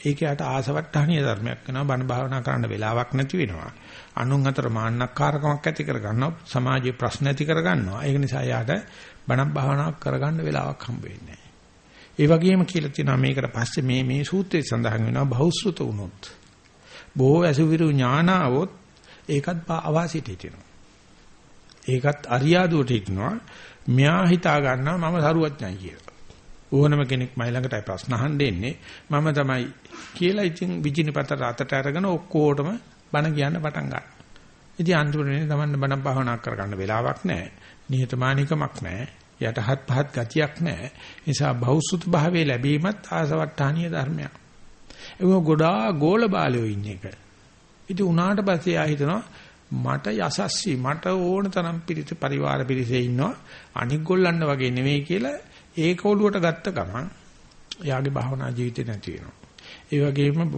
ඒකයට ආසවට්ටානීය ධර්මයක් වෙනවා බණ භාවනා කරන්න වෙලාවක් නැති වෙනවා. අනුන් අතර මාන්නක්කාරකමක් ඇති කර ගන්නවා සමාජයේ ප්‍රශ්න ඇති කර ගන්නවා. ඒක නිසා යාට බණ භාවනාවක් කරගන්න වෙලාවක් හම්බ වෙන්නේ ඒ වගේම කියලා තියෙනවා මේකට පස්සේ මේ මේ සූත්‍රයේ සඳහන් වෙනවා බහුශ්‍රත වුණොත්. බොහෝ අසුවිරු ඥානාවොත් ඒකත් අවාසියට හිටිනවා. ඒකත් අරියාදුවට හිටිනවා. මෙයා හිතා ගන්නවා මම සරුවඥයි කියලා. ඕනම කෙනෙක් මයි ළඟටයි ප්‍රශ්න අහන්න එන්නේ මම තමයි කියලා ඉතින් විජිනපතට අතට අරගෙන ඔක්කොටම බණ කියන්න පටන් ගන්නවා. ඉතින් අන්තිමට තමන්න බණ භාවනා කරගන්න වෙලාවක් නැහැ. නිහතමානීකමක් නැහැ. යටහත් පහත් ගතියක් නැහැ. නිසා බෞසුත භාවයේ ලැබීමත් ආසවට්ටානීය ධර්මයක්. ඒක ගොඩාක් ගෝල බාලයෝ ඉන්න එක. ඉතින් උනාට පස්සේ ආ හිතනවා මට යසස්සි මට ඕන තරම් පිරිස පරිවාර පිරිසේ ඉන්නවා අනික් ගොල්ලන්න වගේ නෙවෙයි කියලා ඒක ඔළුවට ගත්ත ගමන් එයාගේ භාවනා ජීවිතේ නැති වෙනවා. ඒ වගේම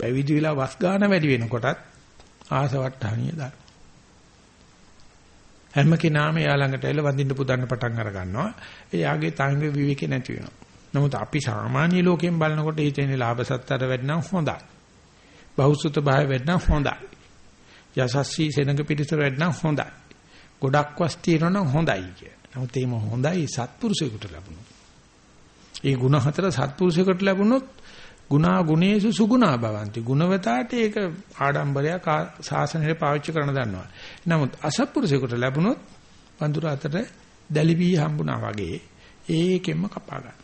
පැවිදි වෙලා වස් ගන්න වැඩි වෙනකොටත් ආසවට්ටානිය දාන. හැම කෙනාම එයා ළඟට එල වඳින්න පුදන්න පටන් අර ගන්නවා. එයාගේ තංග විවේකේ නැති වෙනවා. නමුත් අපි සාමාන්‍ය ලෝකයෙන් බලනකොට හිතෙන්නේ ලාභ සත්තර වැඩනම් හොඳයි. බහුසුත භාවය වැඩනම් හොඳයි. යසස්සී සෙනඟ පිටිසර වැඩනම් හොඳයි. ගොඩක් වස් තියෙනවා හොඳයි කිය. නමුත් ඒක හොඳයි සත්පුරුෂයෙකුට ලැබුණොත්. ඒ ಗುಣ හතර සත්පුරුෂයෙකුට ලැබුණොත් ගුණා ගුණේසු සුගුණා භවಂತಿ. ගුණවතාට ඒක ආඩම්බරයක් සාසනයේ පාවිච්චි කරන දන්නවා. නමුත් අසත්පුරුෂයෙකුට ලැබුණොත් වඳුර අතර දැලිවි හම්බුණා වගේ ඒකෙන්ම කපා ගන්න.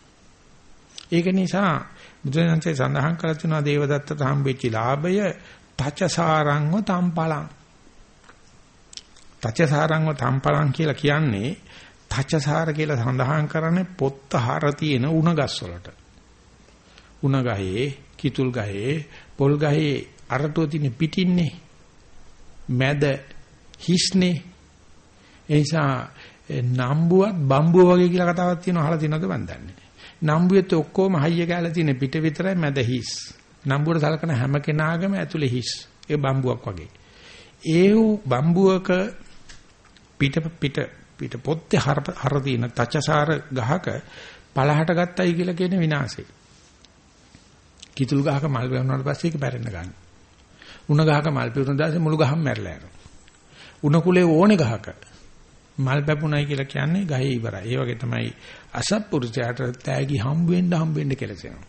ඒක නිසා බුදුරජාණන්සේ සඳහන් කළ තුනා දේවදත්තට හම්බෙච්ච ලාභය තචසාරංව තම්පලං. තචසාරංව තම්පලං කියලා කියන්නේ තචසාර කියලා සඳහන් කරන්නේ පොත්ත හර තියෙන උණ ගස් වලට. උණ ගහේ, කිතුල් ගහේ, පොල් ගහේ අරටුව තියෙන පිටින්නේ මැද හිස්නේ. ඒ නිසා නම්බුවත් බම්බුව වගේ කියලා කතාවක් තියෙනවා අහලා තියෙනවද මන් දන්නේ. නම්බුවෙත් ඔක්කොම හයිය ගාලා තියෙන පිට විතරයි මැද හිස්. නම්බුවට සලකන හැම කෙනාගම ඇතුලේ හිස්. ඒ බම්බුවක් වගේ. ඒ බම්බුවක පිට පිට පිට පොත්තේ හර තියෙන තචසාර ගහක පළහට ගත්තයි කියලා කියන විනාශේ. කිතුල් ගහක මල් පෙවුනාට පස්සේ ඒක පැරෙන්න ගන්න. උණ ගහක මල් පෙවුන දාසේ මුළු ගහම මැරලා යනවා. උණ කුලේ ඕනේ ගහක මල් පැපුණයි කියලා කියන්නේ ගහේ ඉවරයි. ඒ වගේ තමයි අසත්පුරුෂයාට තෑගි හම්බ වෙන්න හම්බ වෙන්න කෙලසෙනවා.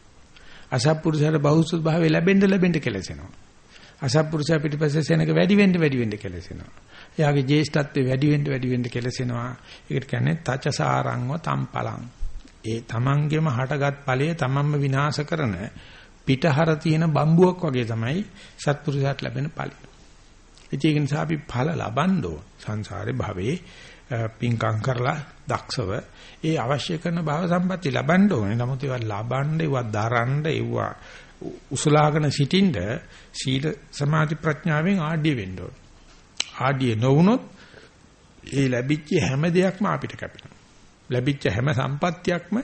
අසත්පුරුෂයාට බහුසුත් භාවය ලැබෙන්න ලැබෙන්න කෙලසෙනවා. අසත්පුරුෂයා පිටිපස්සේ සෙනක වැඩි වෙන්න වැඩි වෙන්න කෙලසෙනවා. එයාගේ ජේෂ්ඨත්වය වැඩි වෙන්න වැඩි වෙන්න කෙලසෙනවා. ඒකට කියන්නේ තචසාරංව තම්පලං. ඒ තමන්ගෙම හටගත් ඵලය තමන්ම විනාශ කරන පිටහර තියෙන බම්බුවක් වගේ තමයි සත්පුරුෂයාට ලැබෙන ඵලය. ඒක නිසා අපි ඵල ලබන්න ඕන සංසාරේ භවයේ පින්කම් කරලා දක්ෂව ඒ අවශ්‍ය කරන භව සම්පatti ලබන්න ඕනේ. නමුත් ඒවා ලබන්න ඒවා දරන්න ඒවා උසලාගෙන සිටින්න සීල සමාධි ප්‍රඥාවෙන් ආඩ්‍ය වෙන්න ඕනේ. ආඩ්‍ය නොවුනොත් ඒ ලැබිච්ච හැම දෙයක්ම අපිට කැපෙනවා. ලැබිච්ච හැම සම්පත්තියක්ම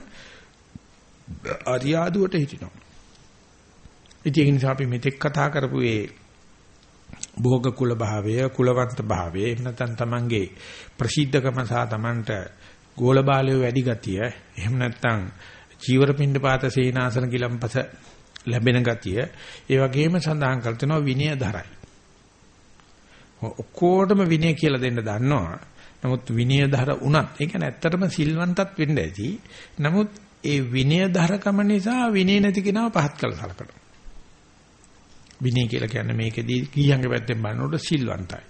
අරියාදුවට හිටිනවා. ඉතින් ඒ නිසා අපි මෙතෙක් කතා කරපු ඒ භෝග කුල භාවය, කුලවන්ත භාවය, එහෙම නැත්නම් තමන්ගේ ප්‍රසිද්ධකම සහ තමන්ට ගෝල බාලය වැඩි ගතිය, එහෙම නැත්නම් චීවර පින්ඩ පාත සේනාසන කිලම්පස ලැබෙන ගතිය, ඒ වගේම සඳහන් කර තිනවා විනය ධරයි. ඔක්කොටම විනය කියලා දෙන්න දන්නවා. නමුත් විනය ධර උනත්, ඒ කියන්නේ ඇත්තටම සිල්වන්තත් වෙන්න ඇති. නමුත් ඒ විනය ධරකම නිසා විනය නැති කෙනාව පහත් කළ සලකනවා. විනය කියලා කියන්නේ මේකෙදී කීයන්ගේ පැත්තෙන් බලනකොට සිල්වන්තයි.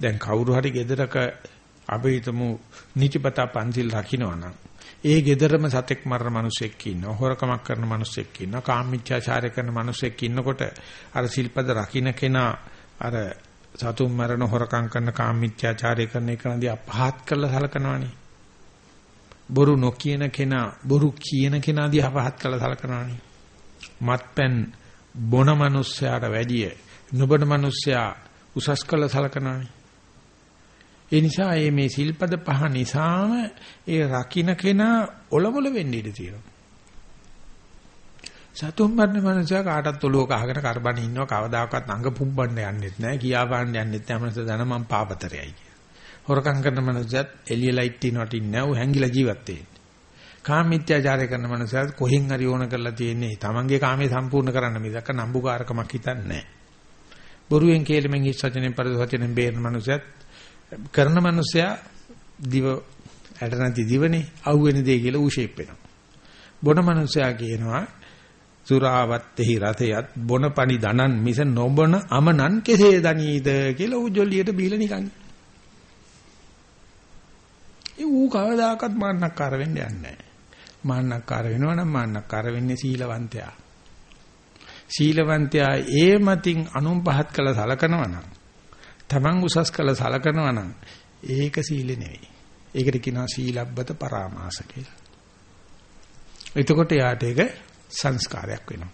දැන් කවුරු හරි ගෙදරක අපිටම නිතිපතා පන්සිල් රකින්නවනම් ඒ ගෙදරම සතෙක් මරන මිනිසෙක් ඉන්නවා හොරකමක් කරන මිනිසෙක් ඉන්නවා කාමීච්ඡාචාරය කරන මිනිසෙක් ඉන්නකොට අර සිල්පද රකින්න කෙනා අර සතුන් මරන හොරකම් කරන කාමීච්ඡාචාරය කරන එක නදී අපහාත් කරලා සලකනවනේ බොරු නොකියන කෙනා බොරු කියන කෙනා දිහා පහත් කරලා සලකනවනේ මත්පැන් බොන මිනිස්සයාට වැඩිය නොබන මිනිස්සයා උසස් කළ සලකනවානේ. ඒ නිසා මේ මේ සිල්පද පහ නිසාම ඒ රකින්න කෙනා ඔලමුල වෙන්න ඉඩ තියෙනවා. සතුම් මරණ මනුස්සයා කාටත් ඔලුව කහගෙන කරබන ඉන්නව කවදාකවත් අඟ පුම්බන්න යන්නෙත් නැහැ කියා පාන්න යන්නෙත් නැහැ මනස දන මම පාපතරයයි කිය. හොරකම් කරන මනුස්සයත් එළිය ලයිට් තිනවට ඉන්නේ නැහැ ඌ හැංගිලා ජීවත් වෙන්නේ. කාම මිත්‍යාචාරය කරන මනුස්සයත් කොහෙන් හරි ඕන කරලා තියෙන්නේ තමන්ගේ කාමයේ සම්පූර්ණ කරන්න මිසක නම්බුකාරකමක් හිතන්නේ නැහැ. බොරුවෙන් කේලමෙන් හිස් වචනෙන් පරිදු වචනෙන් බේරන මනුස්සයත් කරන මනුස්සයා දිව ඇට නැති දිවනේ අහුවෙන දේ කියලා ඌ ෂේප් වෙනවා. බොන මනුස්සයා කියනවා සුරාවත්තේහි රතයත් බොන පණි දනන් මිස නොබන අමනන් කෙසේ දනීද කියලා ඌ ජොල්ලියට බීලා නිකන්. ඒ ඌ කවදාකවත් මාන්නක්කාර වෙන්න යන්නේ නැහැ. මාන්නක්කාර වෙනවා නම් මාන්නක්කාර වෙන්නේ සීලවන්තයා. සීලවන්තයා ඒ මතින් අනුන් පහත් කළ සලකනවා නම් තමන් උසස් කළ සලකනවා නම් ඒක සීල නෙවෙයි. ඒකට කියනවා සීලබ්බත පරාමාස කියලා. එතකොට යාට ඒක සංස්කාරයක් වෙනවා.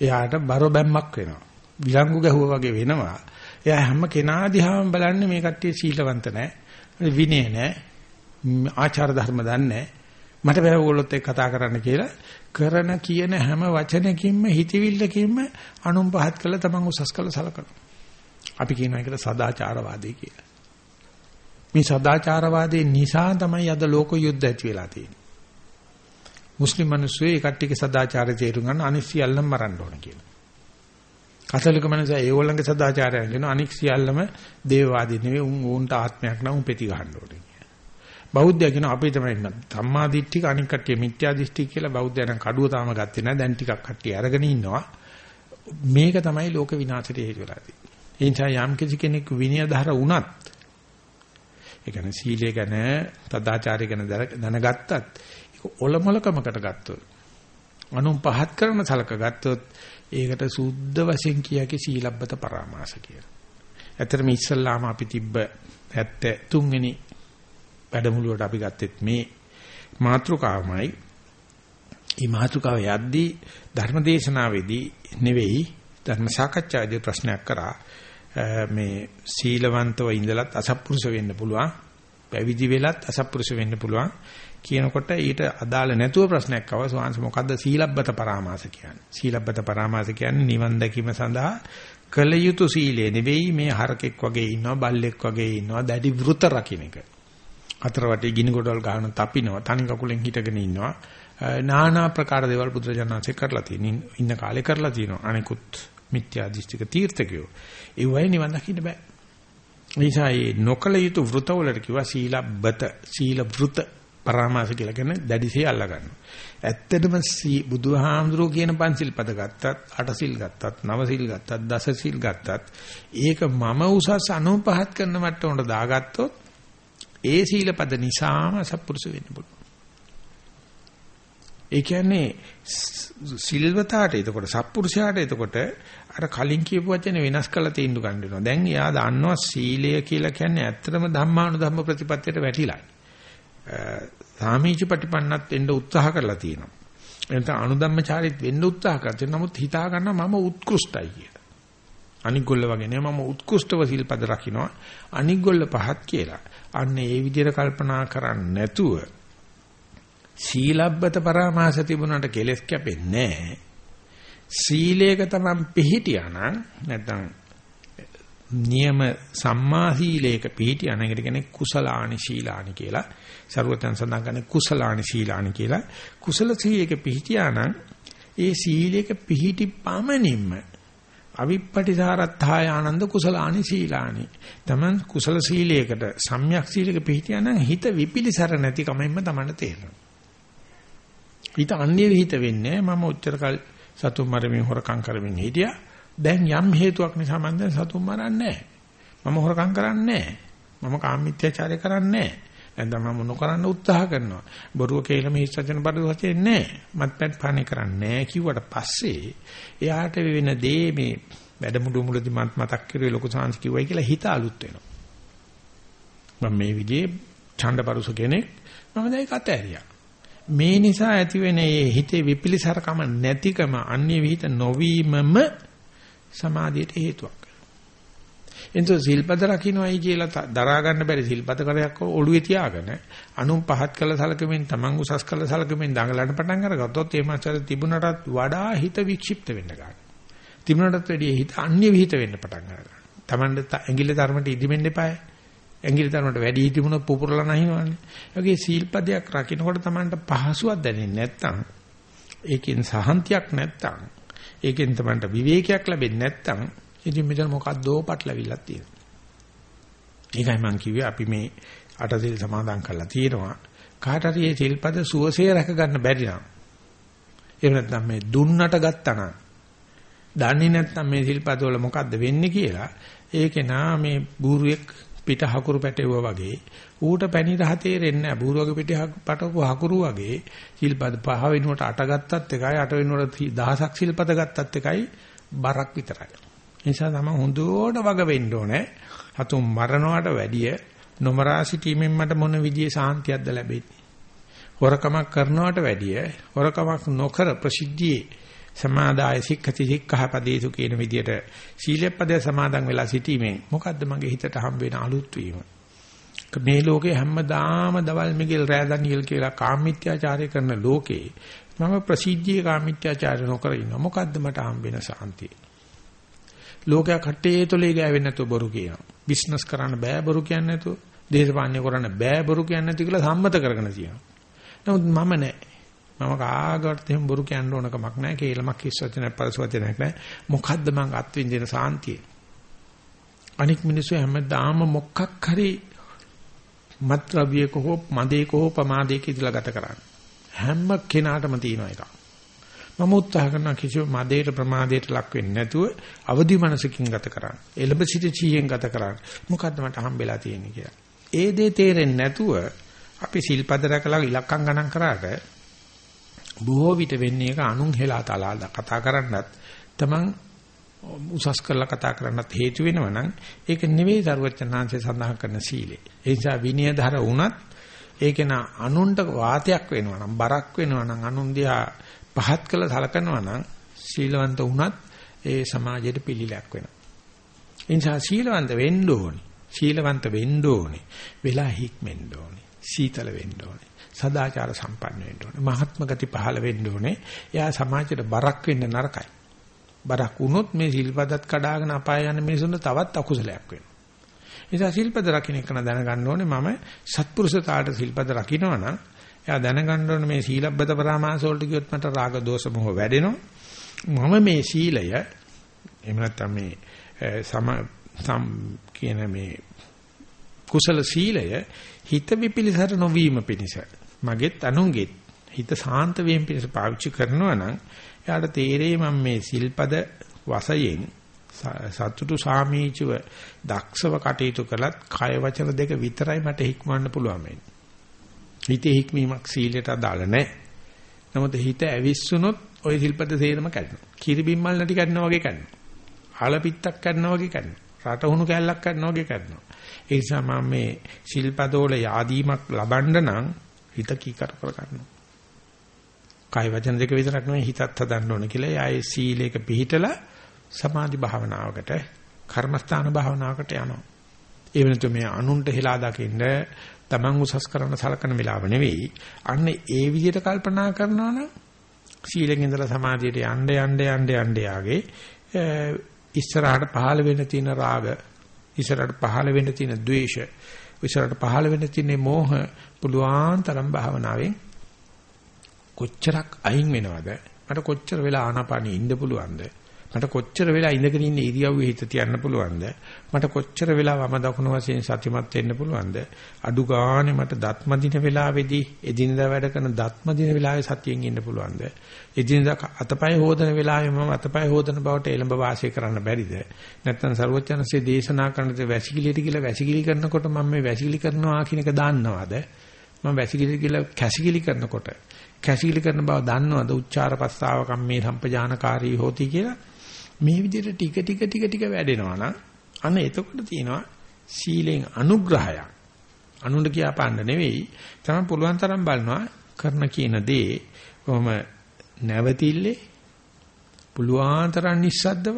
එයාට බර බැම්මක් වෙනවා. විලංගු ගැහුවා වගේ වෙනවා. එයා හැම කෙනා දිහාම බලන්නේ මේ කට්ටිය සීලවන්ත නැහැ. විනය නැහැ. ආචාර ධර්ම දන්නේ නැහැ. මට බෑ ඕගොල්ලොත් එක්ක කතා කරන්න කියලා කරන කියන හැම වචනකින්ම හිතවිල්ලකින්ම අනුන් පහත් කළ තමන් උසස් කළ සලකනවා. අපි කියනවා ඒකට සදාචාරවාදී කියලා. මේ සදාචාරවාදයේ නිසා තමයි අද ලෝක යුද්ධ ඇති වෙලා තියෙන්නේ. මුස්ලිම් මිනිස්සු ඒ කට්ටියගේ සදාචාරය තේරුම් ගන්න අනිත් සියල්ලම මරන්න ඕන කියලා. කතෝලික මිනිස්සු ඒගොල්ලන්ගේ සදාචාරය කියන අනිත් සියල්ලම දේවවාදී නෙවෙයි උන් උන්ට ආත්මයක් නම් උන් පෙති ගහන්න ඕනේ. බෞද්ධය කියන අපි තමයි ධම්මා දිට්ඨික අනික් කට්ටිය මිත්‍යා දිට්ඨික කියලා බෞද්ධයන් කඩුව තාම ගත්තේ නැහැ. දැන් ටිකක් කට්ටිය අරගෙන ඉන්නවා. මේක තමයි ලෝක විනාශයට හේතු වෙලා තියෙන්නේ. ඒ නිසා යම් කිසි කෙනෙක් විනයධාර වුණත් ඒ කියන්නේ සීලය ගැන, තදාචාරය ගැන දැනගත්තත් ඒක ඔලමලකමකට ගත්තොත් අනුන් පහත් කරන සලක ගත්තොත් ඒකට සුද්ධ වශයෙන් කියකි සීලබ්බත පරාමාස කියලා. ඇත්තටම ඉස්සල්ලාම අපි තිබ්බ 73 වෙනි වැඩමුළුවට අපි ගත්තෙත් මේ මාතෘකාවමයි. මේ මාතෘකාව යද්දී ධර්මදේශනාවේදී නෙවෙයි ධර්ම සාකච්ඡාවේදී ප්‍රශ්නයක් කරා මේ සීලවන්තව ඉඳලත් අසත්පුරුෂ වෙන්න පුළුවන් පැවිදි වෙලත් අසත්පුරුෂ වෙන්න පුළුවන් කියනකොට ඊට අදාළ නැතුව ප්‍රශ්නයක් ආවා. ස්වාංශ මොකද්ද සීලබ්බත පරාමාස කියන්නේ? සීලබ්බත පරාමාස කියන්නේ නිවන් දැකීම සඳහා කළ යුතු සීලය නෙවෙයි මේ හරකෙක් වගේ ඉන්නවා බල්ලෙක් වගේ ඉන්නවා දැඩි වෘත රකින්න එක. අතර වටේ ගිනි ගොඩවල් ගන්න තපිනවා තනි කකුලෙන් හිටගෙන ඉන්නවා. নানা ප්‍රකාර දේවල් බුදුරජාණන්සේ කරලා තියෙන ඉන්න කාලේ කරලා තියෙනවා. අනිකුත් මිත්‍යා දෘෂ්ටික තීර්ථකයෝ. ඒ වගේ නිවන් දකින්න බෑ. නිසා මේ නොකල යුතු වෘතවලට කිව්වා සීලබ්බත සීල වෘත පරාමාස කියලා කියන දැඩිසේ අල්ලා ගන්නවා. ඇත්තටම බුදුහාමුදුරුවෝ කියන පන්සිල් පද ගත්තත්, අටසිල් ගත්තත්, නවසිල් ගත්තත්, දසසිල් ගත්තත් ඒක මම උසස් අනුපහත් කරන මට්ටමකට දාගත්තොත් ඒ සීලපද නිසාම සත්පුරුෂ වෙන්න පුළුවන්. ඒ කියන්නේ සිල්වතාට එතකොට සත්පුරුෂයාට එතකොට අර කලින් කියපු වචනේ වෙනස් කරලා තීන්දු ගන්න වෙනවා. දැන් එයා දන්නවා සීලය කියලා කියන්නේ ඇත්තටම ධම්මානුධම්ම ප්‍රතිපත්තියට වැටිලා. සාමීච ප්‍රතිපන්නත් වෙන්න උත්සාහ කරලා තියෙනවා. එතන අනුධම්මචාරිත් වෙන්න උත්සාහ කරලා නමුත් හිතා ගන්නවා මම උත්කෘෂ්ටයි කියලා. අනික් ගොල්ල වගේ නේ මම උත්කෘෂ්ටව සිල්පද රකින්නවා. අනික් ගොල්ල පහත් කියලා. අන්න ඒ විදිහට කල්පනා කරන්නේ නැතුව සීලබ්බත පරාමාස තිබුණාට කෙලස් කැපෙන්නේ නැහැ. සීලයක තමයි පිහිටියා නම් නැත්නම් නියම සම්මා සීලයක පිහිටියා නම් ඒකට කියන්නේ කුසලානි ශීලානි කියලා. ਸਰවතන් සඳහන් කරන්නේ කුසලානි ශීලානි කියලා. කුසල සීලයක පිහිටියා නම් ඒ සීලයක පිහිටි පමණින්ම අවිප්පටිසාරත්ථාය ආනන්ද කුසලානි සීලානි. Taman කුසල සීලයකට සම්‍යක් සීලයක පිහිටියා නම් හිත විපිලිසර නැති කමෙන්ම Tamanට තේරෙනවා. හිත අන්‍ය විහිිත වෙන්නේ මම ඔච්චර කල් සතුන් මරමින් හොරකම් කරමින් හිටියා. දැන් යම් හේතුවක් නිසා මම දැන් සතුන් මරන්නේ මම හොරකම් කරන්නේ මම කාමීත්‍යචාරය කරන්නේ දැන් මම නොකරන්න උත්සාහ කරනවා. බොරුව කේලම හිස් වචන බඩු වචනේ නැහැ. මත්පැන් පානේ කරන්නේ කිව්වට පස්සේ එයාට වෙන දේ මේ වැඩමුළු මුලදී මත් මතක් කරුවේ ලොකු සාංශ කිව්වයි කියලා හිත අලුත් වෙනවා. මම මේ විදිහේ ඡණ්ඩපරුස කෙනෙක් මම දැන් කත ඇරියා. මේ නිසා ඇතිවෙන මේ හිතේ විපිලිසරකම නැතිකම අන්‍ය විහිිත නොවීමම සමාධියට හේතුවක්. එතකොට සිල්පද රකින්නයි කියලා දරා ගන්න බැරි සිල්පද කරයක් ඔළුවේ තියාගෙන අනුන් පහත් කළ සලකමින් තමන් උසස් කළ සලකමින් දඟලන්න පටන් අරගත්තොත් ඒ මාචාර තිබුණටත් වඩා හිත වික්ෂිප්ත වෙන්න ගන්නවා. තිබුණටත් වැඩිය හිත අන්‍ය විහිිත වෙන්න පටන් ගන්නවා. තමන්ට ඇඟිල්ල ධර්මයට ඉදිමෙන්න එපායි. ඇඟිලි ධර්මයට වැඩි හිටිමුණොත් පුපුරලා නැහිනවනේ. ඒකේ සීල්පදයක් රකින්නකොට තමන්ට පහසුවක් දැනෙන්නේ නැත්තම් ඒකෙන් සහන්තියක් නැත්තම් ඒකෙන් තමන්ට විවේකයක් ලැබෙන්නේ නැත්තම් ඉතින් මෙතන මොකක්දෝ පටලවිල්ලක් තියෙනවා. ඒකයි මම කිව්වේ අපි මේ අටසිල් සමාදන් කරලා තියෙනවා. කාට හරි මේ සිල්පද සුවසේ රැක ගන්න බැරි නම් එහෙම නැත්නම් මේ දුන්නට ගත්තා නම් දන්නේ නැත්නම් මේ සිල්පද වල මොකද්ද වෙන්නේ කියලා ඒකේ නා මේ බූරුවෙක් පිට හකුරු පැටවුවා වගේ ඌට පැණි රහ තේරෙන්නේ නැහැ. බූරුවගේ පිට පටවපු හකුරු වගේ සිල්පද පහ වෙනුවට අට ගත්තත් එකයි අට වෙනුවට දහසක් සිල්පද ගත්තත් එකයි බරක් විතරයි. නිසා තමයි හොඳට වග වෙන්න ඕනේ. හතුන් මරනවට වැඩිය නොමරා සිටීමෙන් මට මොන විදිහේ සාන්තියක්ද ලැබෙන්නේ? හොරකමක් කරනවට වැඩිය හොරකමක් නොකර ප්‍රසිද්ධියේ සමාදාය සික්ඛති සික්ඛාපදේසු කියන විදිහට සීලපදයේ සමාදන් වෙලා සිටීමෙන් මොකද්ද මගේ හිතට හම්බ වෙන අලුත් වීම? මේ ලෝකේ හැමදාම දවල් මිගෙල් රෑ දනියෙල් කියලා කාමීත්‍යාචාරය කරන ලෝකේ මම ප්‍රසිද්ධියේ කාමීත්‍යාචාරය නොකර ඉන්න මොකද්ද මට හම්බ වෙන සාන්තිය? ලෝකයා කට්ටේ තොලේ ගෑවෙන්නේ නැතුව බොරු කියනවා. බිස්නස් කරන්න බෑ බොරු කියන්නේ නැතුව. දේශපාලනය කරන්න බෑ බොරු කියන්නේ නැති කියලා සම්මත කරගෙන තියෙනවා. නමුත් මම නෑ. මම කාගවත් එහෙම බොරු කියන්න ඕන කමක් නැහැ. කේලමක් කිස් වචනයක් පරස වචනයක් නැහැ. මොකද්ද මං අත්විඳින සාන්තිය? අනික් මිනිස්සු හැමදාම මොකක් හරි මත්ද්‍රව්‍යයක හෝ මදයක හෝ පමාදයක ඉඳලා ගත කරන්නේ. හැම කෙනාටම තියෙන එකක්. මම උත්සාහ කරනවා කිසිම මදේට ප්‍රමාදයට ලක් වෙන්නේ නැතුව අවදි මනසකින් ගත කරන්න. එළඹ සිට චීයෙන් ගත කරන්න. මොකද්ද මට හම්බෙලා තියෙන්නේ කියලා. ඒ දේ තේරෙන්නේ නැතුව අපි සිල්පද රැකලා ඉලක්කම් ගණන් කරාට බොහෝ විට වෙන්නේ ඒක අනුන් හෙලා තලා කතා කරන්නත් තමන් උසස් කරලා කතා කරන්නත් හේතු වෙනවා නම් ඒක නෙවෙයි දරුවචනාංශය සඳහන් කරන සීලය. ඒ නිසා විනයධර වුණත් ඒක නා අනුන්ට වාතයක් වෙනවා නම් බරක් වෙනවා නම් අනුන් දිහා පහත් කළ සලකනවා නම් සීලවන්ත වුණත් ඒ සමාජයට පිළිලක් වෙනවා. ඒ නිසා සීලවන්ත වෙන්න ඕනේ. සීලවන්ත වෙන්න ඕනේ. වෙලා හික්මෙන්න ඕනේ. සීතල වෙන්න ඕනේ. සදාචාර සම්පන්න වෙන්න ඕනේ. මහත්ම ගති පහළ වෙන්න ඕනේ. එයා සමාජයට බරක් වෙන්න නරකයි. බරක් වුණොත් මේ සිල්පදත් කඩාගෙන අපාය යන මිනිසුන්ට තවත් අකුසලයක් වෙනවා. නිසා සිල්පද රකින්න එක දැනගන්න ඕනේ මම සත්පුරුෂතාවට සිල්පද රකින්නවා නම් එයා දැනගන්න ඕනේ මේ සීලබ්බත පරාමාස වලට කියොත් මට රාග දෝෂ මොහ වැඩෙනවා. මම මේ සීලය එහෙම නැත්නම් මේ සම සම් කියන මේ කුසල සීලය හිත විපිලිසර නොවීම පිණිස මගෙත් අනුන්ගෙත් හිත සාන්ත වීම පිණිස පාවිච්චි කරනවා නම් එයාට තේරෙයි මම මේ සිල්පද වශයෙන් සතුටු සාමීචව දක්ෂව කටයුතු කළත් කය වචන දෙක විතරයි මට හික්මවන්න පුළුවන් වෙන්නේ. හිතේ හික්මීමක් සීලයට අදාළ නැහැ. නමුත් හිත ඇවිස්සුනොත් ওই සිල්පද සේරම කැඩෙනවා. කිරි බිම්මල් නැටි කැඩනවා වගේ කැඩෙනවා. ආල පිටක් කැඩනවා වගේ කැඩෙනවා. රටහුණු කැල්ලක් කැඩනවා වගේ කැඩෙනවා. ඒ නිසා මම මේ සිල්පදවල yaadීමක් ලබන්න නම් හිත කීකර කර ගන්නවා. කාය වචන දෙක විතරක් නෙවෙයි හිතත් හදන්න ඕන කියලා. ආයේ සීලයක පිහිටලා සමාධි භාවනාවකට, කර්මස්ථාන භාවනාවකට යනවා. ඒ වෙනතු මේ අනුන්ට හෙලා දකින්න Taman උසස් කරන සලකන වෙලාව නෙවෙයි. අන්න ඒ විදිහට කල්පනා කරනවා නම් සීලෙන් ඉඳලා සමාධියට යන්න යන්න යන්න යන්න යාගේ ඉස්සරහට පහළ වෙන්න තියෙන රාග, ඉස්සරහට පහළ වෙන්න තියෙන ද්වේෂ, ඉස්සරහට පහළ වෙන්න තියෙන මෝහ පුළුවන් තරම් භාවනාවෙන් කොච්චරක් අයින් වෙනවද? මට කොච්චර වෙලා ආනාපානෙ ඉන්න පුළුවන්ද? මට කොච්චර වෙලා ඉඳගෙන ඉන්න ඉරියව්වේ හිත තියන්න පුළුවන්ද? මට කොච්චර වෙලා වම දකුණු වශයෙන් සතිමත් වෙන්න පුළුවන්ද? අඩු ගානේ මට දත්ම දින වෙලාවේදී එදිනදා වැඩ කරන දත්ම දින වෙලාවේ සතියෙන් ඉන්න පුළුවන්ද? එදිනදා අතපය හොදන වෙලාවේ මම අතපය හොදන බවට එළඹ වාසය කරන්න බැරිද? නැත්නම් ਸਰවඥන්සේ දේශනා කරන දේ වැසිකිළියට කියලා වැසිකිලි කරනකොට මම මේ වැසිකිලි කරනවා කියන එක දන්නවද? මම වැසිකිලි කියලා කැසිකිලි කරනකොට කැසිකිලි කරන බව දන්නවද? උච්චාර පස්සාව කම්මේ සම්පජානකාරී හෝති කියලා මේ විදිහට ටික ටික ටික ටික වැඩෙනවා නම් අන්න එතකොට තියෙනවා සීලෙන් අනුග්‍රහයක්. අනුන්ට කියාපාන්න නෙවෙයි. තමයි පුළුවන් තරම් බලනවා කරන කියන දේ කොහොම නැවතිල්ලේ පුළුවන් තරම් නිස්සද්දව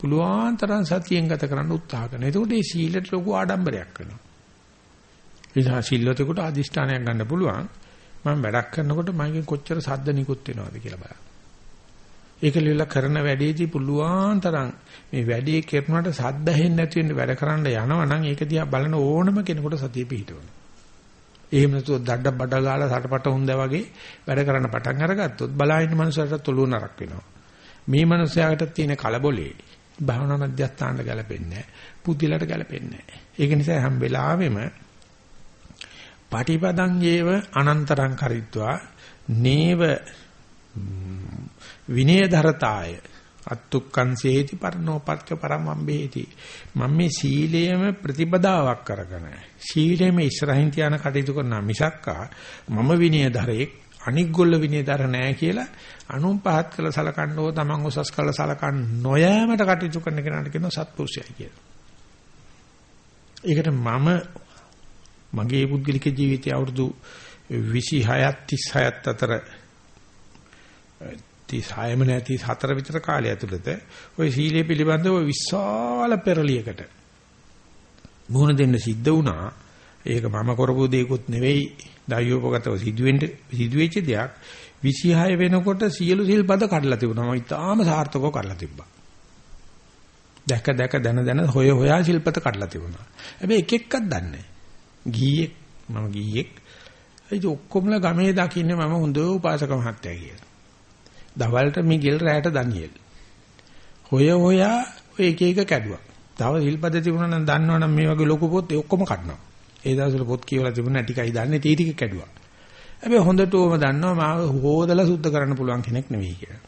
පුළුවන් තරම් සතියෙන් ගත කරන්න උත්සාහ කරනවා. එතකොට මේ සීලයට ලොකු ආඩම්බරයක් වෙනවා. නිසා සිල්වතෙකුට අදිෂ්ඨානයක් ගන්න පුළුවන්. මම වැඩක් කරනකොට මගෙන් කොච්චර සද්ද නිකුත් වෙනවද කියලා බලන්න. ඒක ලියලා කරන වැඩේදී පුළුවන් තරම් මේ වැඩේ කරනකොට සද්ද ඇහෙන්නේ නැති වෙන්න වැඩ කරන්න යනවා නම් ඒක දිහා බලන ඕනම කෙනෙකුට සතිය පිහිටවනවා. එහෙම නැතුව දඩ බඩ ගාලා සටපට හොඳ වගේ වැඩ කරන්න පටන් අරගත්තොත් බලාහින්න මනුස්සයට තොලුව නරක් වෙනවා. මේ මනුස්සයාට තියෙන කලබලේ භාවනා මධ්‍යස්ථානට ගැලපෙන්නේ නැහැ. පුදුලට ගැලපෙන්නේ නැහැ. ඒක නිසා හැම වෙලාවෙම පටිපදං යේව අනන්තරං කරිත්වා නේව විනයධරතාය අත්තුක්කංසේති පරණෝපත්ක පරමම්බේති මම මේ සීලයම ප්‍රතිපදාවක් කරගෙන සීලයම ඉස්සරහින් තියාන කටයුතු කරන මිසක්කා මම විනයධරෙක් අනික් ගොල්ල විනයධර නැහැ කියලා අනුන් පහත් කළ සලකන්න ඕ තමන් උසස් කළ සලකන්න නොයෑමට කටයුතු කරන කෙනාට කියනවා සත්පුරුෂයයි කියලා. ඒකට මම මගේ පුද්ගලික ජීවිතය අවුරුදු 26ත් 36ත් අතර 36ම නැති 4 විතර කාලය ඇතුළත ওই සීලය පිළිබඳව විශාල පෙරලියකට මුහුණ දෙන්න සිද්ධ වුණා. ඒක මම කරපු දෙයක්වත් නෙවෙයි දයෝපගතව සිදුවෙන්න සිදුවෙච්ච දෙයක්. 26 වෙනකොට සියලු සිල්පද කඩලා තිබුණා. මම ඉතාලම සාර්ථකව කරලා තිබ්බා. දැක දැක දන දන හොය හොයා සිල්පද කඩලා තිබුණා. හැබැයි එක එක්කක් දන්නේ නැහැ. ගීයක් මම ගීයක්. ඒ ඔක්කොමලා ගමේ දකින්නේ මම හොඳ උපාසක මහත්තයා කියලා. දවල්ට මිගෙල් රැයට දනියෙල්. හොය හොයා ඔය එක එක කැඩුවා. තව හිල්පද තිබුණා නම් දන්නවනම් මේ වගේ ලොකු පොත් ඒ ඔක්කොම කඩනවා. ඒ දවස්වල පොත් කියවලා තිබුණා ටිකයි දන්නේ ටී ටික කැඩුවා. හැබැයි හොඳටම දන්නවා මාව හොදලා සුද්ධ කරන්න පුළුවන් කෙනෙක් නෙවෙයි කියලා.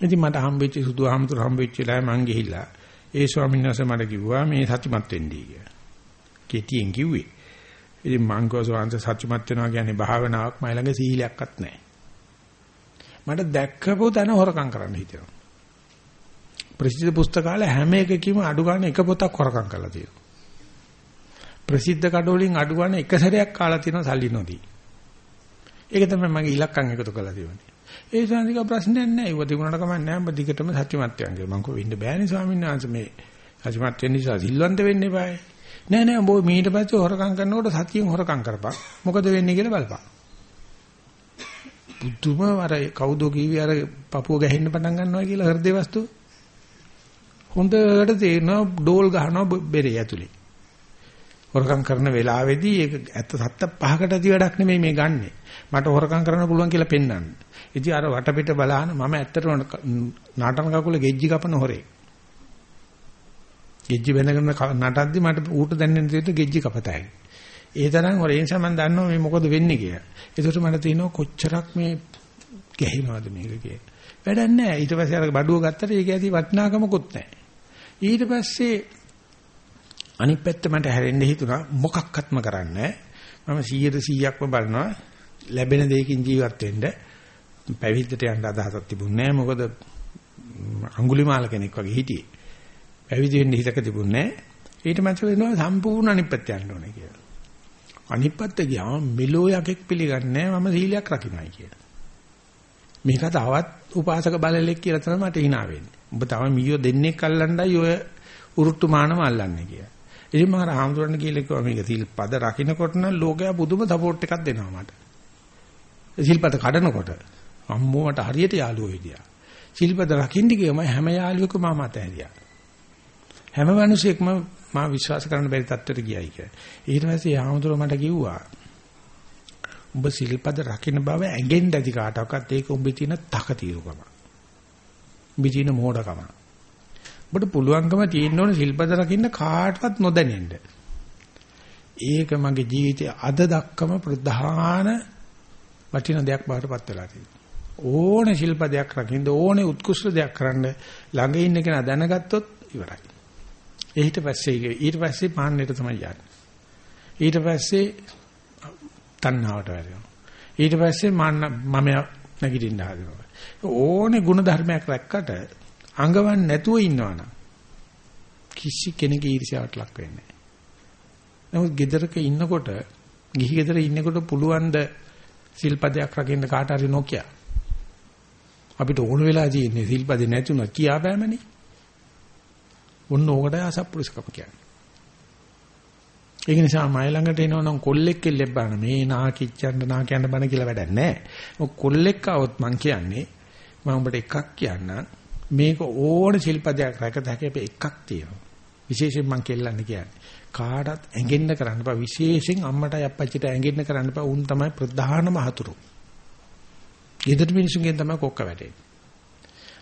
ඉතින් මට හම්බෙච්ච සුදු ආමතුරු හම්බෙච්ච වෙලාවේ මං ගිහිල්ලා ඒ ස්වාමීන් වහන්සේ මට කිව්වා මේ සත්‍යමත් වෙන්නයි කියලා. කෙටියෙන් කිව්වේ. ඉතින් මං කෝසවන්ත සත්‍යමත් වෙනවා කියන්නේ භාවනාවක් මයි ළඟ සීලයක්වත් නැහැ. මට දැක්කපු තැන හොරකම් කරන්න හිතෙනවා. ප්‍රසිද්ධ පුස්තකාල හැම එකකම අඩු ගන්න එක පොතක් හොරකම් කරලා තියෙනවා. ප්‍රසිද්ධ කඩෝලින් අඩු ගන්න එක සැරයක් කාලා තියෙනවා සල්ලි නොදී. ඒක තමයි මගේ ඉලක්කම් එකතු කරලා තියෙන්නේ. ඒ සාන්තික ප්‍රශ්නයක් නැහැ. ඒව තිබුණාට කමක් නැහැ. ඔබ දිගටම සත්‍යමත් යන්නේ. මං කෝ වෙන්න බෑනේ ස්වාමීන් වහන්සේ මේ සත්‍යමත් වෙන්න නිසා සිල්වන්ත වෙන්න එපායි. නෑ නෑ ඔබ මීට පස්සේ හොරකම් කරනකොට සතියෙන් හොරකම් කරපන්. මොකද වෙන්නේ කියලා බලපන්. බුදුම අර කවුද කිව්වේ අර පපුව ගැහෙන්න පටන් ගන්නවා කියලා හෘද වස්තු. හොඳට තේරෙනවා ඩෝල් ගහනවා බෙරේ ඇතුලේ. හොරකම් කරන වෙලාවේදී ඒක ඇත්ත සත්ත පහකට ඇති වැඩක් නෙමෙයි මේ ගන්නෙ. මට හොරකම් කරන්න පුළුවන් කියලා පෙන්වන්න. ඉතින් අර වටපිට බලහන මම ඇත්තටම නාටන කකුල ගෙජ්ජි කපන හොරේ. ගෙජ්ජි බැඳගෙන නටද්දි මට ඌට දැනෙන දෙයට ගෙජ්ජි කපතයි. ඒ තරම් හොර ඒ නිසා මම දන්නවා මේ මොකද වෙන්නේ කියලා. ඒකට මට තියෙනවා කොච්චරක් මේ ගැහිනවද මේක කියලා. වැඩක් නැහැ. ඊට පස්සේ අර බඩුව ගත්තට ඒක ඇති වටිනාකමකුත් නැහැ. ඊට පස්සේ අනිත් පැත්ත මට හැරෙන්න හිතුණා මොකක්වත්ම කරන්නේ මම 100%ක්ම බලනවා ලැබෙන දෙයකින් ජීවත් වෙන්න පැවිද්දට යන්න අදහසක් තිබුණේ නැහැ. මොකද අඟුලිමාල කෙනෙක් වගේ හිටියේ. පැවිදි වෙන්න හිතක තිබුණේ නැහැ. ඊට මතක වෙනවා සම්පූර්ණ අනිත් පැත්ත යන්න ඕනේ කියලා. අනිත් පැත්ත ගියාම මෙලෝ යකෙක් පිළිගන්නේ මම සීලයක් රකින්නයි කියලා. මේක තවත් උපාසක බලලෙක් කියලා තමයි මට hina වෙන්නේ. ඔබ තව මීයෝ දෙන්නෙක් අල්ලන්නයි ඔය උරුට්ටු මානම අල්ලන්නේ කියලා. ඉතින් මම රාමතුරන් කියලා කිව්වා මේක සීල් පද රකින්නකොට නම් ලෝකයා පුදුම සපෝට් එකක් දෙනවා මට. සීල්පද කඩනකොට අම්මෝ මට හරියට යාළුවෝ හිටියා. සීල්පද රකින්න ගියම හැම යාළුවෙකුම මම අතහැරියා. හැම මිනිසෙක්ම මා විශ්වාස කරන්න බැරි තත්ත්වයට ගියයි කියලා. ඊට පස්සේ යාමතුරු මට කිව්වා උඹ සිල්පද රකින්න බව ඇඟෙන් දැදි කාටවත් ඒක උඹේ තියෙන තකතිරුකම. උඹේ තියෙන මෝඩකම. ඔබට පුළුවන්කම තියෙන්න ඕනේ සිල්පද රකින්න කාටවත් නොදැනෙන්න. ඒක මගේ ජීවිතයේ අද දක්කම ප්‍රධාන වටින දෙයක් බවට පත් වෙලා තියෙනවා. ඕනේ ශිල්පදයක් රකින්න ඕනේ උත්කෘෂ්ඨ දෙයක් කරන්න ළඟ ඉන්න කෙනා දැනගත්තොත් ඉවරයි. ඊට පස්සේ ඊට පස්සේ පාන්නේට තමයි යන්නේ. ඊට පස්සේ තණ්හාවට වැටෙනවා. ඊට පස්සේ මම මම නැගිටින්න හදනවා. ඕනේ ಗುಣ ධර්මයක් රැක්කට අඟවන්නේ නැතුව ඉන්නවනම් කිසි කෙනෙක් ඊර්ෂ්‍යාවට ලක් වෙන්නේ නැහැ. නමුත් ගෙදරක ඉන්නකොට ගිහි ගෙදර ඉන්නකොට පුළුවන් ද සිල්පදයක් රකින්න කාට හරි නොකිය. අපිට ඕන වෙලා තියෙන්නේ සිල්පදේ නැතුණා කියා බෑමනේ. ඔන්න ඕකට අසත්පුරුෂකම කියන්නේ. ඒක නිසා මයි ළඟට එනවනම් කොල්ලෙක් කෙල්ලෙක් බලන මේ නාකිච්චන්න නාකියන්න බන කියලා වැඩක් නැහැ. ඔය කොල්ලෙක් આવොත් මං කියන්නේ මම උඹට එකක් කියන්නම්. මේක ඕන ශිල්පදයක් රැකත හැකි එකක් තියෙනවා. විශේෂයෙන් මං කෙල්ලන්නේ කියන්නේ. කාටත් ඇඟෙන්න කරන්න බෑ. විශේෂයෙන් අම්මටයි අප්පච්චිට ඇඟෙන්න කරන්න බෑ. උන් තමයි ප්‍රධානම හතුරු. ගෙදර මිනිසුන්ගෙන් තමයි කොක්ක වැටෙන්නේ.